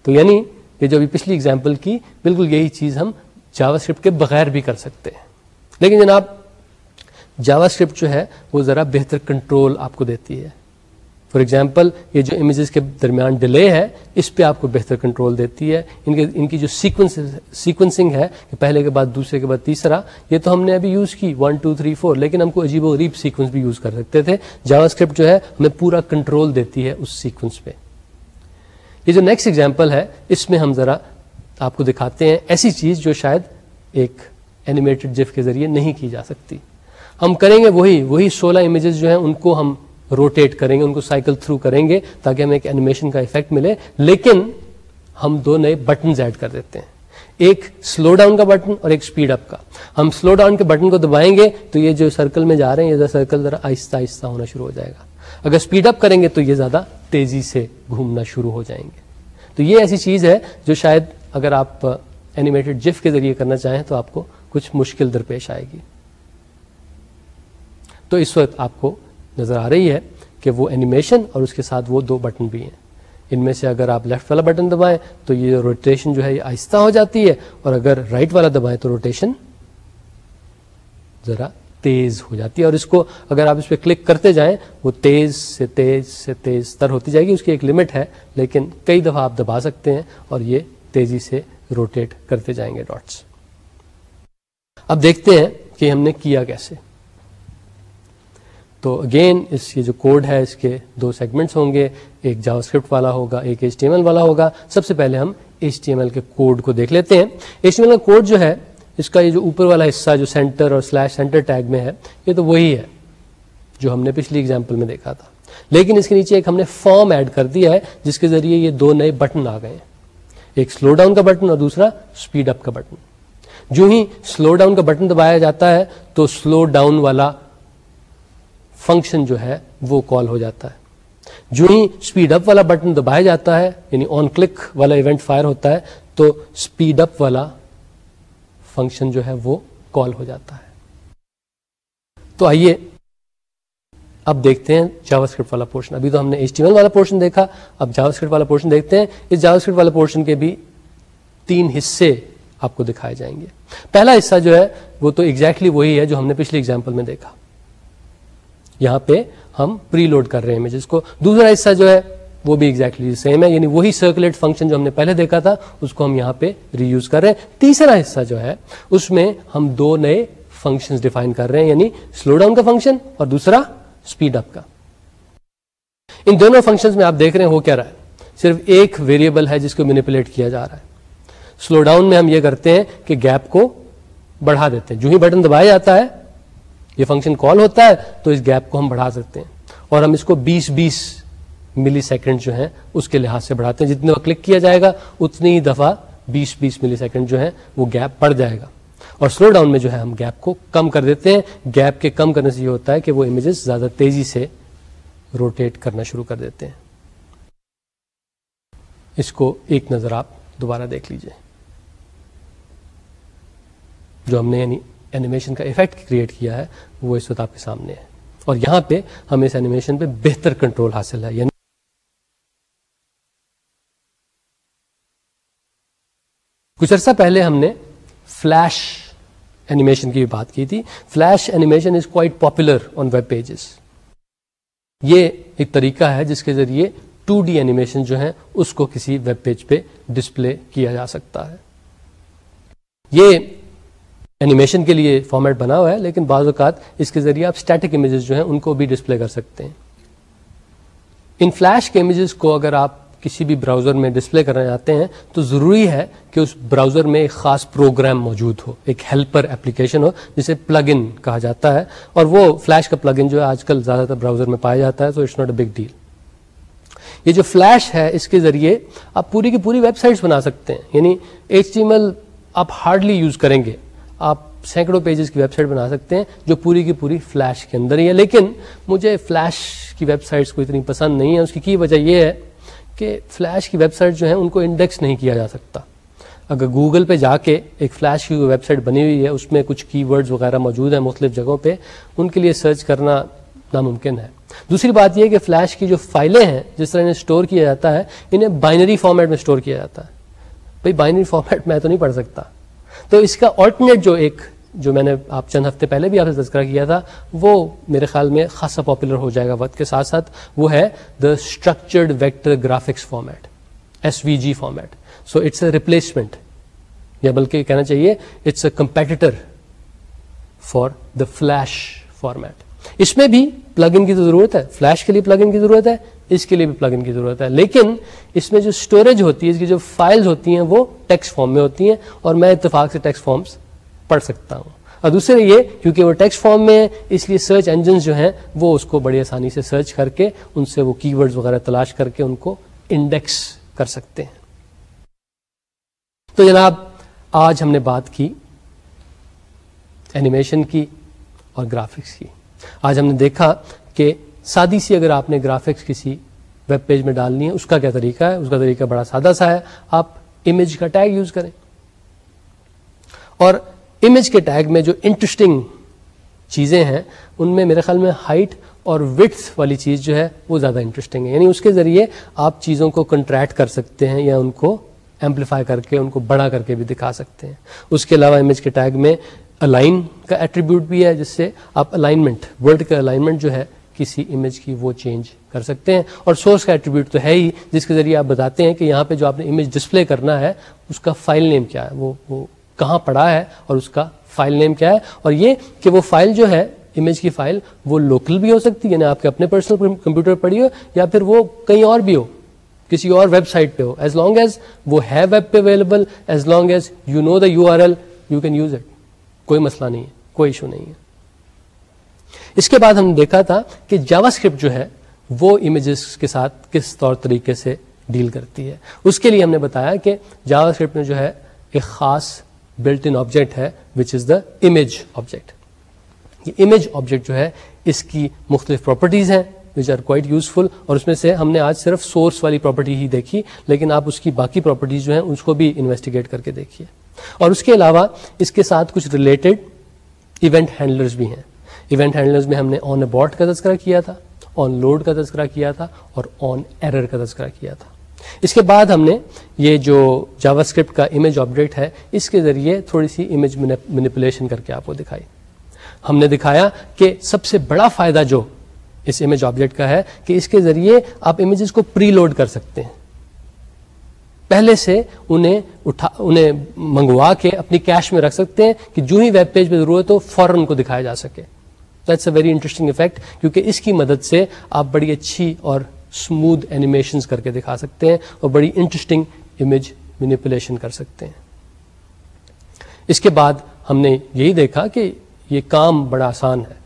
S1: تو یعنی یہ جو ابھی پچھلی اگزامپل کی، بالکل یہی چیز ہم جاوا اسکرپٹ کے بغیر بھی کر سکتے ہیں۔ لیکن جناب جاوا اسکرپٹ جو ہے، وہ ذرا بہتر کنٹرول آپ کو دیتی ہے۔ فار ایگزامپل یہ جو امیجز کے درمیان ڈیلے ہے، اس پہ آپ کو بہتر کنٹرول دیتی ہے۔ ان کے، ان کی جو سیکوینس سیکوینسنگ ہے، کہ پہلے کے بعد، دوسرے کے بعد، تیسرا، یہ تو ہم نے ابھی یوز کی۔ ون ٹو تھری فور لیکن ہم کو عجیب و غریب سیکوینس بھی یوز کر سکتے تھے۔ جاوا اسکرپٹ جو ہے، ہمیں پورا کنٹرول دیتی ہے اس سیکوینس پہ۔ یہ جو نیکسٹ ایگزامپل ہے، اس میں ہم ذرا آپ کو دکھاتے ہیں ایسی چیز جو شاید ایک اینیمیٹڈ جف کے ذریعے نہیں کی جا سکتی۔ ہم کریں گے وہی وہی سولہ امیجز جو ہیں، ان کو ہم روٹیٹ کریں گے، ان کو سائیکل تھرو کریں گے تاکہ ہمیں ایک اینیمیشن کا افیکٹ ملے۔ لیکن ہم دو نئے بٹنز ایڈ کر دیتے ہیں۔ ایک سلو ڈاؤن کا بٹن اور ایک اسپیڈ اپ کا۔ ہم سلو ڈاؤن کے بٹن کو دبائیں گے تو یہ جو سرکل میں جا رہے ہیں، یہ سرکل ذرا آہستہ آہستہ ہونا شروع ہو جائے گا۔ اگر اسپیڈ اپ کریں گے تو یہ زیادہ تیزی سے گھومنا شروع ہو جائیں گے۔ تو یہ ایسی چیز ہے جو شاید اگر آپ اینیمیٹڈ جف کے ذریعے کرنا چاہیں تو آپ کو کچھ مشکل درپیش آئے گی۔ تو اس وقت آپ کو نظر آ رہی ہے کہ وہ اینیمیشن اور اس کے ساتھ وہ دو بٹن بھی ہیں۔ ان میں سے اگر آپ لیفٹ والا بٹن دبائیں تو یہ روٹیشن جو ہے یہ آہستہ ہو جاتی ہے اور اگر رائٹ والا دبائیں تو روٹیشن ذرا تیز ہو جاتی ہے اور اس کو اگر آپ اس پہ کلک کرتے جائیں، وہ تیز سے تیز سے تیز تر ہوتی جائے گی، اس کی ایک لمٹ ہے، لیکن کئی دفعہ آپ دبا سکتے ہیں اور یہ تیزی سے روٹیٹ کرتے جائیں گے ڈاٹس اب دیکھتے ہیں کہ ہم نے کیا کیسے۔ تو اگین اس یہ جو کوڈ ہے، اس کے دو سیگمنٹس ہوں گے، ایک جاوا اسکرپٹ والا ہوگا، ایک ایچ ٹی ایم ایل والا ہوگا۔ سب سے پہلے ہم ایچ ٹی ایم ایل کے کوڈ کو دیکھ لیتے ہیں۔ ایچ ٹی ایم ایل کا کوڈ جو ہے اس کا یہ جو اوپر والا حصہ جو سینٹر اور سلیش سینٹر ٹیگ میں ہے، یہ تو وہی ہے جو ہم نے پچھلی اگزامپل میں دیکھا تھا۔ لیکن اس کے نیچے ایک ہم نے فارم ایڈ کر دیا ہے، جس کے ذریعے یہ دو نئے بٹن آ گئے۔ ایک سلو ڈاؤن کا بٹن اور دوسرا اسپیڈ اپ کا بٹن جو ہی سلو ڈاؤن کا بٹن دبایا جاتا ہے، تو سلو ڈاؤن والا فنکشن جو ہے، وہ کال ہو جاتا ہے۔ جو ہی اسپیڈ اپ والا بٹن دبایا جاتا ہے یعنی آن کلک والا ایونٹ فائر ہوتا ہے، تو اسپیڈ اپ والا فنکشن جو ہے وہ کال ہو جاتا ہے۔ تو آئیے اب دیکھتے ہیں جاوا اسکرپٹ والا پورشن ابھی تو ہم نے ایچ ٹی والا پورشن دیکھا، اب جاوا اسکرپٹ والا پورشن دیکھتے ہیں۔ اس جاوا اسکرپٹ والا پورشن کے بھی تین حصے آپ کو دکھائے جائیں گے۔ پہلا حصہ جو ہے وہ تو ایگزیکٹلی exactly وہی ہے جو ہم نے پچھلی اگزامپل میں دیکھا۔ یہاں پہ ہم پری لوڈ کر رہے ہیں امیجز کو۔ دوسرا حصہ جو ہے وہ بھی ایگزیکٹلی exactly سیم ہے. یعنی وہی سرکولیٹ فنکشن جو ہم نے پہلے دیکھا تھا، اس کو ہم یہاں پہ ری یوز کر رہے ہیں۔ تیسرا حصہ جو ہے، اس میں ہم دو نئے فنکشن ڈیفائن کر رہے ہیں یعنی سلو ڈاؤن کا فنکشن اور دوسرا اسپیڈ اپ کا۔ ان دونوں فنکشن میں آپ دیکھ رہے ہیں وہ کیا رہا ہے؟ صرف ایک ویریبل ہے جس کو مینیپولیٹ کیا جا رہا ہے۔ سلو ڈاؤن میں ہم یہ کرتے ہیں کہ گیپ کو بڑھا دیتے ہیں۔ جو ہی بٹن دبایا جاتا ہے، یہ فنکشن کال ہوتا ہے، تو اس گیپ کو ہم بڑھا سکتے ہیں۔ اور ہم اس کو بیس بیس ملی سیکنڈ جو ہے اس کے لحاظ سے بڑھاتے ہیں۔ جتنے کلک کیا جائے گا، اتنی ہی دفعہ بیس بیس ملی سیکنڈ جو ہے وہ گیپ بڑھ جائے گا۔ اور سلو ڈاؤن میں جو ہے، ہم گیپ کو کم کر دیتے ہیں۔ گیپ کے کم کرنے سے یہ ہوتا ہے کہ وہ امیجز زیادہ تیزی سے روٹیٹ کرنا شروع کر دیتے ہیں۔ اس کو ایک نظر آپ دوبارہ دیکھ لیجیے۔ جو ہم نے یعنی اینیمیشن کا افیکٹ کریٹ کیا ہے، وہ اس وقت آپ کے سامنے ہے۔ اور یہاں پہ ہمیں اس اینیمیشن پہ بہتر کنٹرول حاصل ہے۔ یعنی کچھ عرصہ پہلے ہم نے فلیش اینیمیشن کی بھی بات کی تھی۔ Flash animation is quite popular on web pages. یہ ایک طریقہ ہے جس کے ذریعے ٹو ڈی اینیمیشن جو ہے اس کو کسی ویب پیج پہ ڈسپلے کیا جا سکتا ہے۔ یہ اینیمیشن کے لیے فارمیٹ بنا ہوا ہے، لیکن بعض اوقات اس کے ذریعے آپ اسٹیٹک امیجز جو ہیں ان کو بھی ڈسپلے کر سکتے ہیں۔ ان فلیش کے امیجز کو اگر آپ کسی بھی براؤزر میں ڈسپلے کرنا چاہتے ہیں، تو ضروری ہے کہ اس براؤزر میں ایک خاص پروگرام موجود ہو، ایک ہیلپر اپلیکیشن ہو، جسے پلگ ان کہا جاتا ہے۔ اور وہ فلیش کا پلگ ان جو ہے آج کل زیادہ تر براؤزر میں پایا جاتا ہے تو it's not a big deal یہ جو فلیش ہے، اس کے ذریعے آپ پوری کی پوری ویب سائٹس بنا سکتے ہیں۔ یعنی ایچ ٹی ایم ایل آپ ہارڈلی یوز کریں گے۔ آپ سینکڑوں پیجز کی ویب سائٹ بنا سکتے ہیں جو پوری کی پوری فلیش کے اندر ہی ہے۔ لیکن مجھے فلیش کی ویب سائٹس کو اتنی پسند نہیں ہے، اس کی کی وجہ یہ ہے کہ فلیش کی ویب سائٹ جو ہیں ان کو انڈیکس نہیں کیا جا سکتا۔ اگر گوگل پہ جا کے ایک فلیش کی ویب سائٹ بنی ہوئی ہے، اس میں کچھ کی ورڈز وغیرہ موجود ہیں مختلف جگہوں پہ، ان کے لیے سرچ کرنا ناممکن ہے۔ دوسری بات یہ کہ فلیش کی جو فائلیں ہیں، جس طرح انہیں اسٹور کیا جاتا ہے، انہیں بائنری فارمیٹ میں اسٹور کیا جاتا ہے۔ بھائی بائنری فارمیٹ میں تو نہیں پڑھ سکتا۔ تو اس کا آلٹرنیٹ جو ایک جو میں نے آپ چند ہفتے پہلے بھی آپ سے تذکرہ کیا تھا، وہ میرے خیال میں خاصا پاپولر ہو جائے گا وقت کے ساتھ ساتھ، وہ ہے the structured vector graphics format S V G format so it's a replacement یا بلکہ کہنا چاہیے it's a competitor for the flash format اس میں بھی پلگ ان کی تو ضرورت ہے فلیش کے لیے پلگ ان کی ضرورت ہے، اس کے لیے بھی پلگ ان کی ضرورت ہے۔ لیکن اس میں جو اسٹوریج ہوتی ہے، اس کی جو فائلز ہوتی ہیں، وہ ٹیکس فارم میں ہوتی ہیں اور میں اتفاق سے ٹیکس فارمس پڑھ سکتا ہوں۔ اور دوسرے یہ، کیونکہ وہ ٹیکس فارم میں ہے، اس لیے سرچ انجنس جو ہیں، وہ اس کو بڑی آسانی سے سرچ کر کے، ان سے وہ کی ورڈز وغیرہ تلاش کر کے ان کو انڈیکس کر سکتے ہیں۔ تو جناب، آج ہم نے بات کی اینیمیشن کی اور گرافکس کی۔ آج ہم نے دیکھا کہ سادی سی اگر آپ نے گرافکس کسی ویب پیج میں ڈالنی ہے، اس کا کیا طریقہ ہے؟ اس کا طریقہ بڑا سادہ سا ہے۔ آپ امیج کا ٹیگ یوز کریں۔ اور امیج کے ٹیگ میں جو انٹرسٹنگ چیزیں ہیں، ان میں میرے خیال میں ہائٹ اور وٹھ والی چیز جو ہے، وہ زیادہ انٹرسٹنگ ہے۔ یعنی اس کے ذریعے آپ چیزوں کو کنٹریکٹ کر سکتے ہیں یا ان کو ایمپلیفائی کر کے، ان کو بڑا کر کے بھی دکھا سکتے ہیں۔ اس کے علاوہ امیج کے ٹیگ میں الائن کا ایٹریبیوٹ بھی ہے، جس سے آپ الائنمنٹ ورڈ کا الائنمنٹ جو ہے، کسی امیج کی وہ چینج کر سکتے ہیں۔ اور سورس کا ایٹریبیوٹ تو ہے ہی، جس کے ذریعے آپ بتاتے ہیں کہ یہاں پہ جو آپ نے امیج ڈسپلے کرنا ہے، اس کا فائل نیم کیا ہے؟ وہ وہ کہاں پڑا ہے اور اس کا فائل نیم کیا ہے اور یہ کہ وہ فائل جو ہے امیج کی فائل وہ لوکل بھی ہو سکتی ہے یعنی آپ کے اپنے پرسنل کمپیوٹر پڑی ہو، یا پھر وہ کہیں اور بھی ہو، کسی اور ویب سائٹ پہ ہو ایز لانگ ایز وہ ہے ویب پہ available as long as you know the U R L you can use it کوئی مسئلہ نہیں ہے، کوئی ایشو نہیں ہے۔ اس کے بعد ہم نے دیکھا تھا کہ جاوا اسکرپٹ جو ہے، وہ امیجز کے ساتھ کس طور طریقے سے ڈیل کرتی ہے۔ اس کے لیے ہم نے بتایا کہ جاوا اسکرپٹ میں جو ہے، ایک خاص بلٹ ان آبجیکٹ ہے which is the image object یہ امیج آبجیکٹ جو ہے، اس کی مختلف پراپرٹیز ہیں وچ آر کوائٹ یوزفل اور اس میں سے ہم نے آج صرف سورس والی پراپرٹی ہی دیکھی، لیکن آپ اس کی باقی پراپرٹیز جو ہیں اس کو بھی انویسٹیگیٹ کر کے دیکھیے. اور اس کے علاوہ اس کے ساتھ کچھ ریلیٹڈ ایونٹ ہینڈلرز بھی ہیں. ایونٹ ہینڈلرز میں ہم نے آن ابورٹ کا تذکرہ کیا تھا آن لوڈ کا تذکرہ کیا تھا، اور آن ایرر کا تذکرہ کیا تھا. اس کے بعد ہم نے یہ جو جاوا اسکرپٹ کا امیج آپڈیٹ ہے، اس کے ذریعے تھوڑی سی امیج مینیپولیشن کر کے آپ کو دکھائی۔ ہم نے دکھایا کہ سب سے بڑا فائدہ جو اس امیج آبجیکٹ کا ہے، کہ اس کے ذریعے آپ امیجز کو پری لوڈ کر سکتے ہیں۔ پہلے سے انہیں اٹھا، انہیں منگوا کے اپنی کیش میں رکھ سکتے ہیں کہ جو ہی ویب پیج پہ ضرورت ہو، فوراً ان کو دکھایا جا سکے۔ That's a very interesting effect کیونکہ اس کی مدد سے آپ بڑی اچھی اور اسموتھ اینیمیشن کر کے دکھا سکتے ہیں اور بڑی انٹرسٹنگ امیج مینیپولیشن کر سکتے ہیں۔ اس کے بعد ہم نے یہی دیکھا کہ یہ کام بڑا آسان ہے۔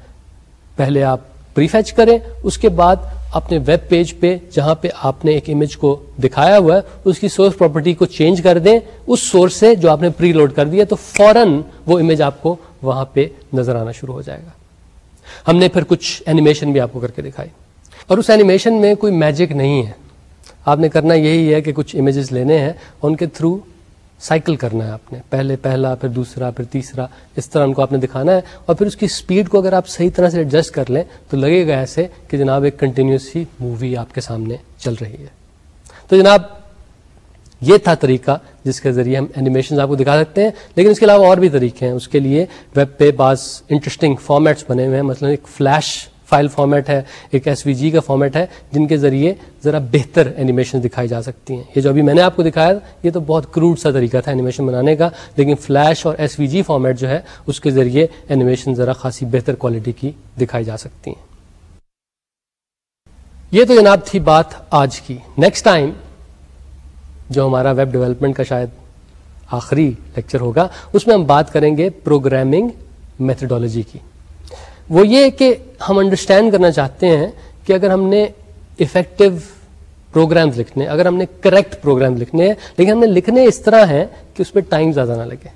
S1: پہلے آپ پری فیچ کریں، اس کے بعد اپنے ویب پیج پہ جہاں پہ آپ نے ایک امیج کو دکھایا ہوا ہے، اس کی سورس پراپرٹی کو چینج کر دیں۔ اس سورس سے جو آپ نے پری لوڈ کر دیا تو فوراً وہ امیج آپ کو وہاں پہ نظر آنا شروع ہو جائے گا۔ ہم نے پھر کچھ اینیمیشن بھی آپ کو کر کے دکھائی۔ اور اس اینیمیشن میں کوئی میجک نہیں ہے۔ آپ نے کرنا یہی ہے کہ کچھ امیجز لینے ہیں، ان کے تھرو سائیکل کرنا ہے آپ نے۔ پہلے پہلا، پھر دوسرا، پھر تیسرا، اس طرح ان کو آپ نے دکھانا ہے۔ اور پھر اس کی اسپیڈ کو اگر آپ صحیح طرح سے ایڈجسٹ کر لیں، تو لگے گا ایسے کہ جناب ایک کنٹینیوس ہی مووی آپ کے سامنے چل رہی ہے۔ تو جناب، یہ تھا طریقہ جس کے ذریعے ہم اینیمیشن آپ کو دکھا سکتے ہیں۔ لیکن اس کے علاوہ اور بھی طریقے ہیں۔ اس کے لیے ویب پہ بعض انٹرسٹنگ فارمیٹس بنے ہوئے ہیں۔ مثلا ایک فلیش فائل فارمیٹ ہے، ایک ایس وی جی کا فارمیٹ ہے، جن کے ذریعے ذرا بہتر اینیمیشن دکھائی جا سکتی ہیں۔ یہ جو ابھی میں نے آپ کو دکھایا، یہ تو بہت کروڈ سا طریقہ تھا اینیمیشن بنانے کا، لیکن فلیش اور ایس وی جی فارمیٹ جو ہے، اس کے ذریعے اینیمیشن ذرا خاصی بہتر کوالٹی کی دکھائی جا سکتی ہیں۔ یہ تو جناب تھی بات آج کی۔ نیکسٹ ٹائم جو ہمارا ویب ڈیولپمنٹ کا شاید آخری لیکچر ہوگا، اس میں ہم بات کریں گے پروگرامنگ میتھڈالوجی کی۔ وہ یہ کہ ہم انڈرسٹینڈ کرنا چاہتے ہیں کہ اگر ہم نے افیکٹو پروگرام لکھنے اگر ہم نے کریکٹ پروگرام لکھنے ہیں، لیکن ہم نے لکھنے اس طرح ہیں کہ اس پہ ٹائم زیادہ نہ لگے۔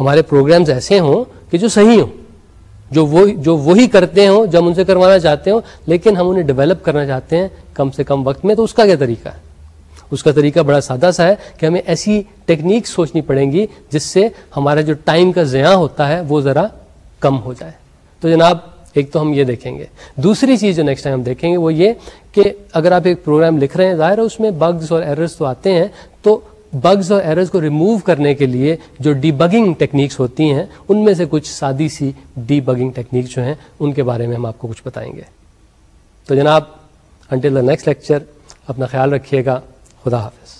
S1: ہمارے پروگرامز ایسے ہوں کہ جو صحیح ہوں، جو وہ، جو وہی کرتے ہوں جب ان سے کروانا چاہتے ہوں، لیکن ہم انہیں ڈیولپ کرنا چاہتے ہیں کم سے کم وقت میں، تو اس کا کیا طریقہ ہے؟ اس کا طریقہ بڑا سادہ سا ہے کہ ہمیں ایسی ٹیکنیک سوچنی پڑیں گی جس سے ہمارا جو ٹائم کا ضیاع ہوتا ہے، وہ ذرا کم ہو جائے۔ تو جناب، ایک تو ہم یہ دیکھیں گے۔ دوسری چیز جو نیکسٹ ٹائم ہم دیکھیں گے وہ یہ کہ اگر آپ ایک پروگرام لکھ رہے ہیں، ظاہر ہے اس میں بگز اور ایررز تو آتے ہیں، تو بگز اور ایررز کو ریموو کرنے کے لیے جو ڈی بگنگ ٹیکنیکس ہوتی ہیں، ان میں سے کچھ سادی سی ڈی بگنگ ٹیکنیک جو ہیں، ان کے بارے میں ہم آپ کو کچھ بتائیں گے۔ تو جناب انٹل دا نیکسٹ لیکچر اپنا خیال رکھیے گا۔ خدا حافظ۔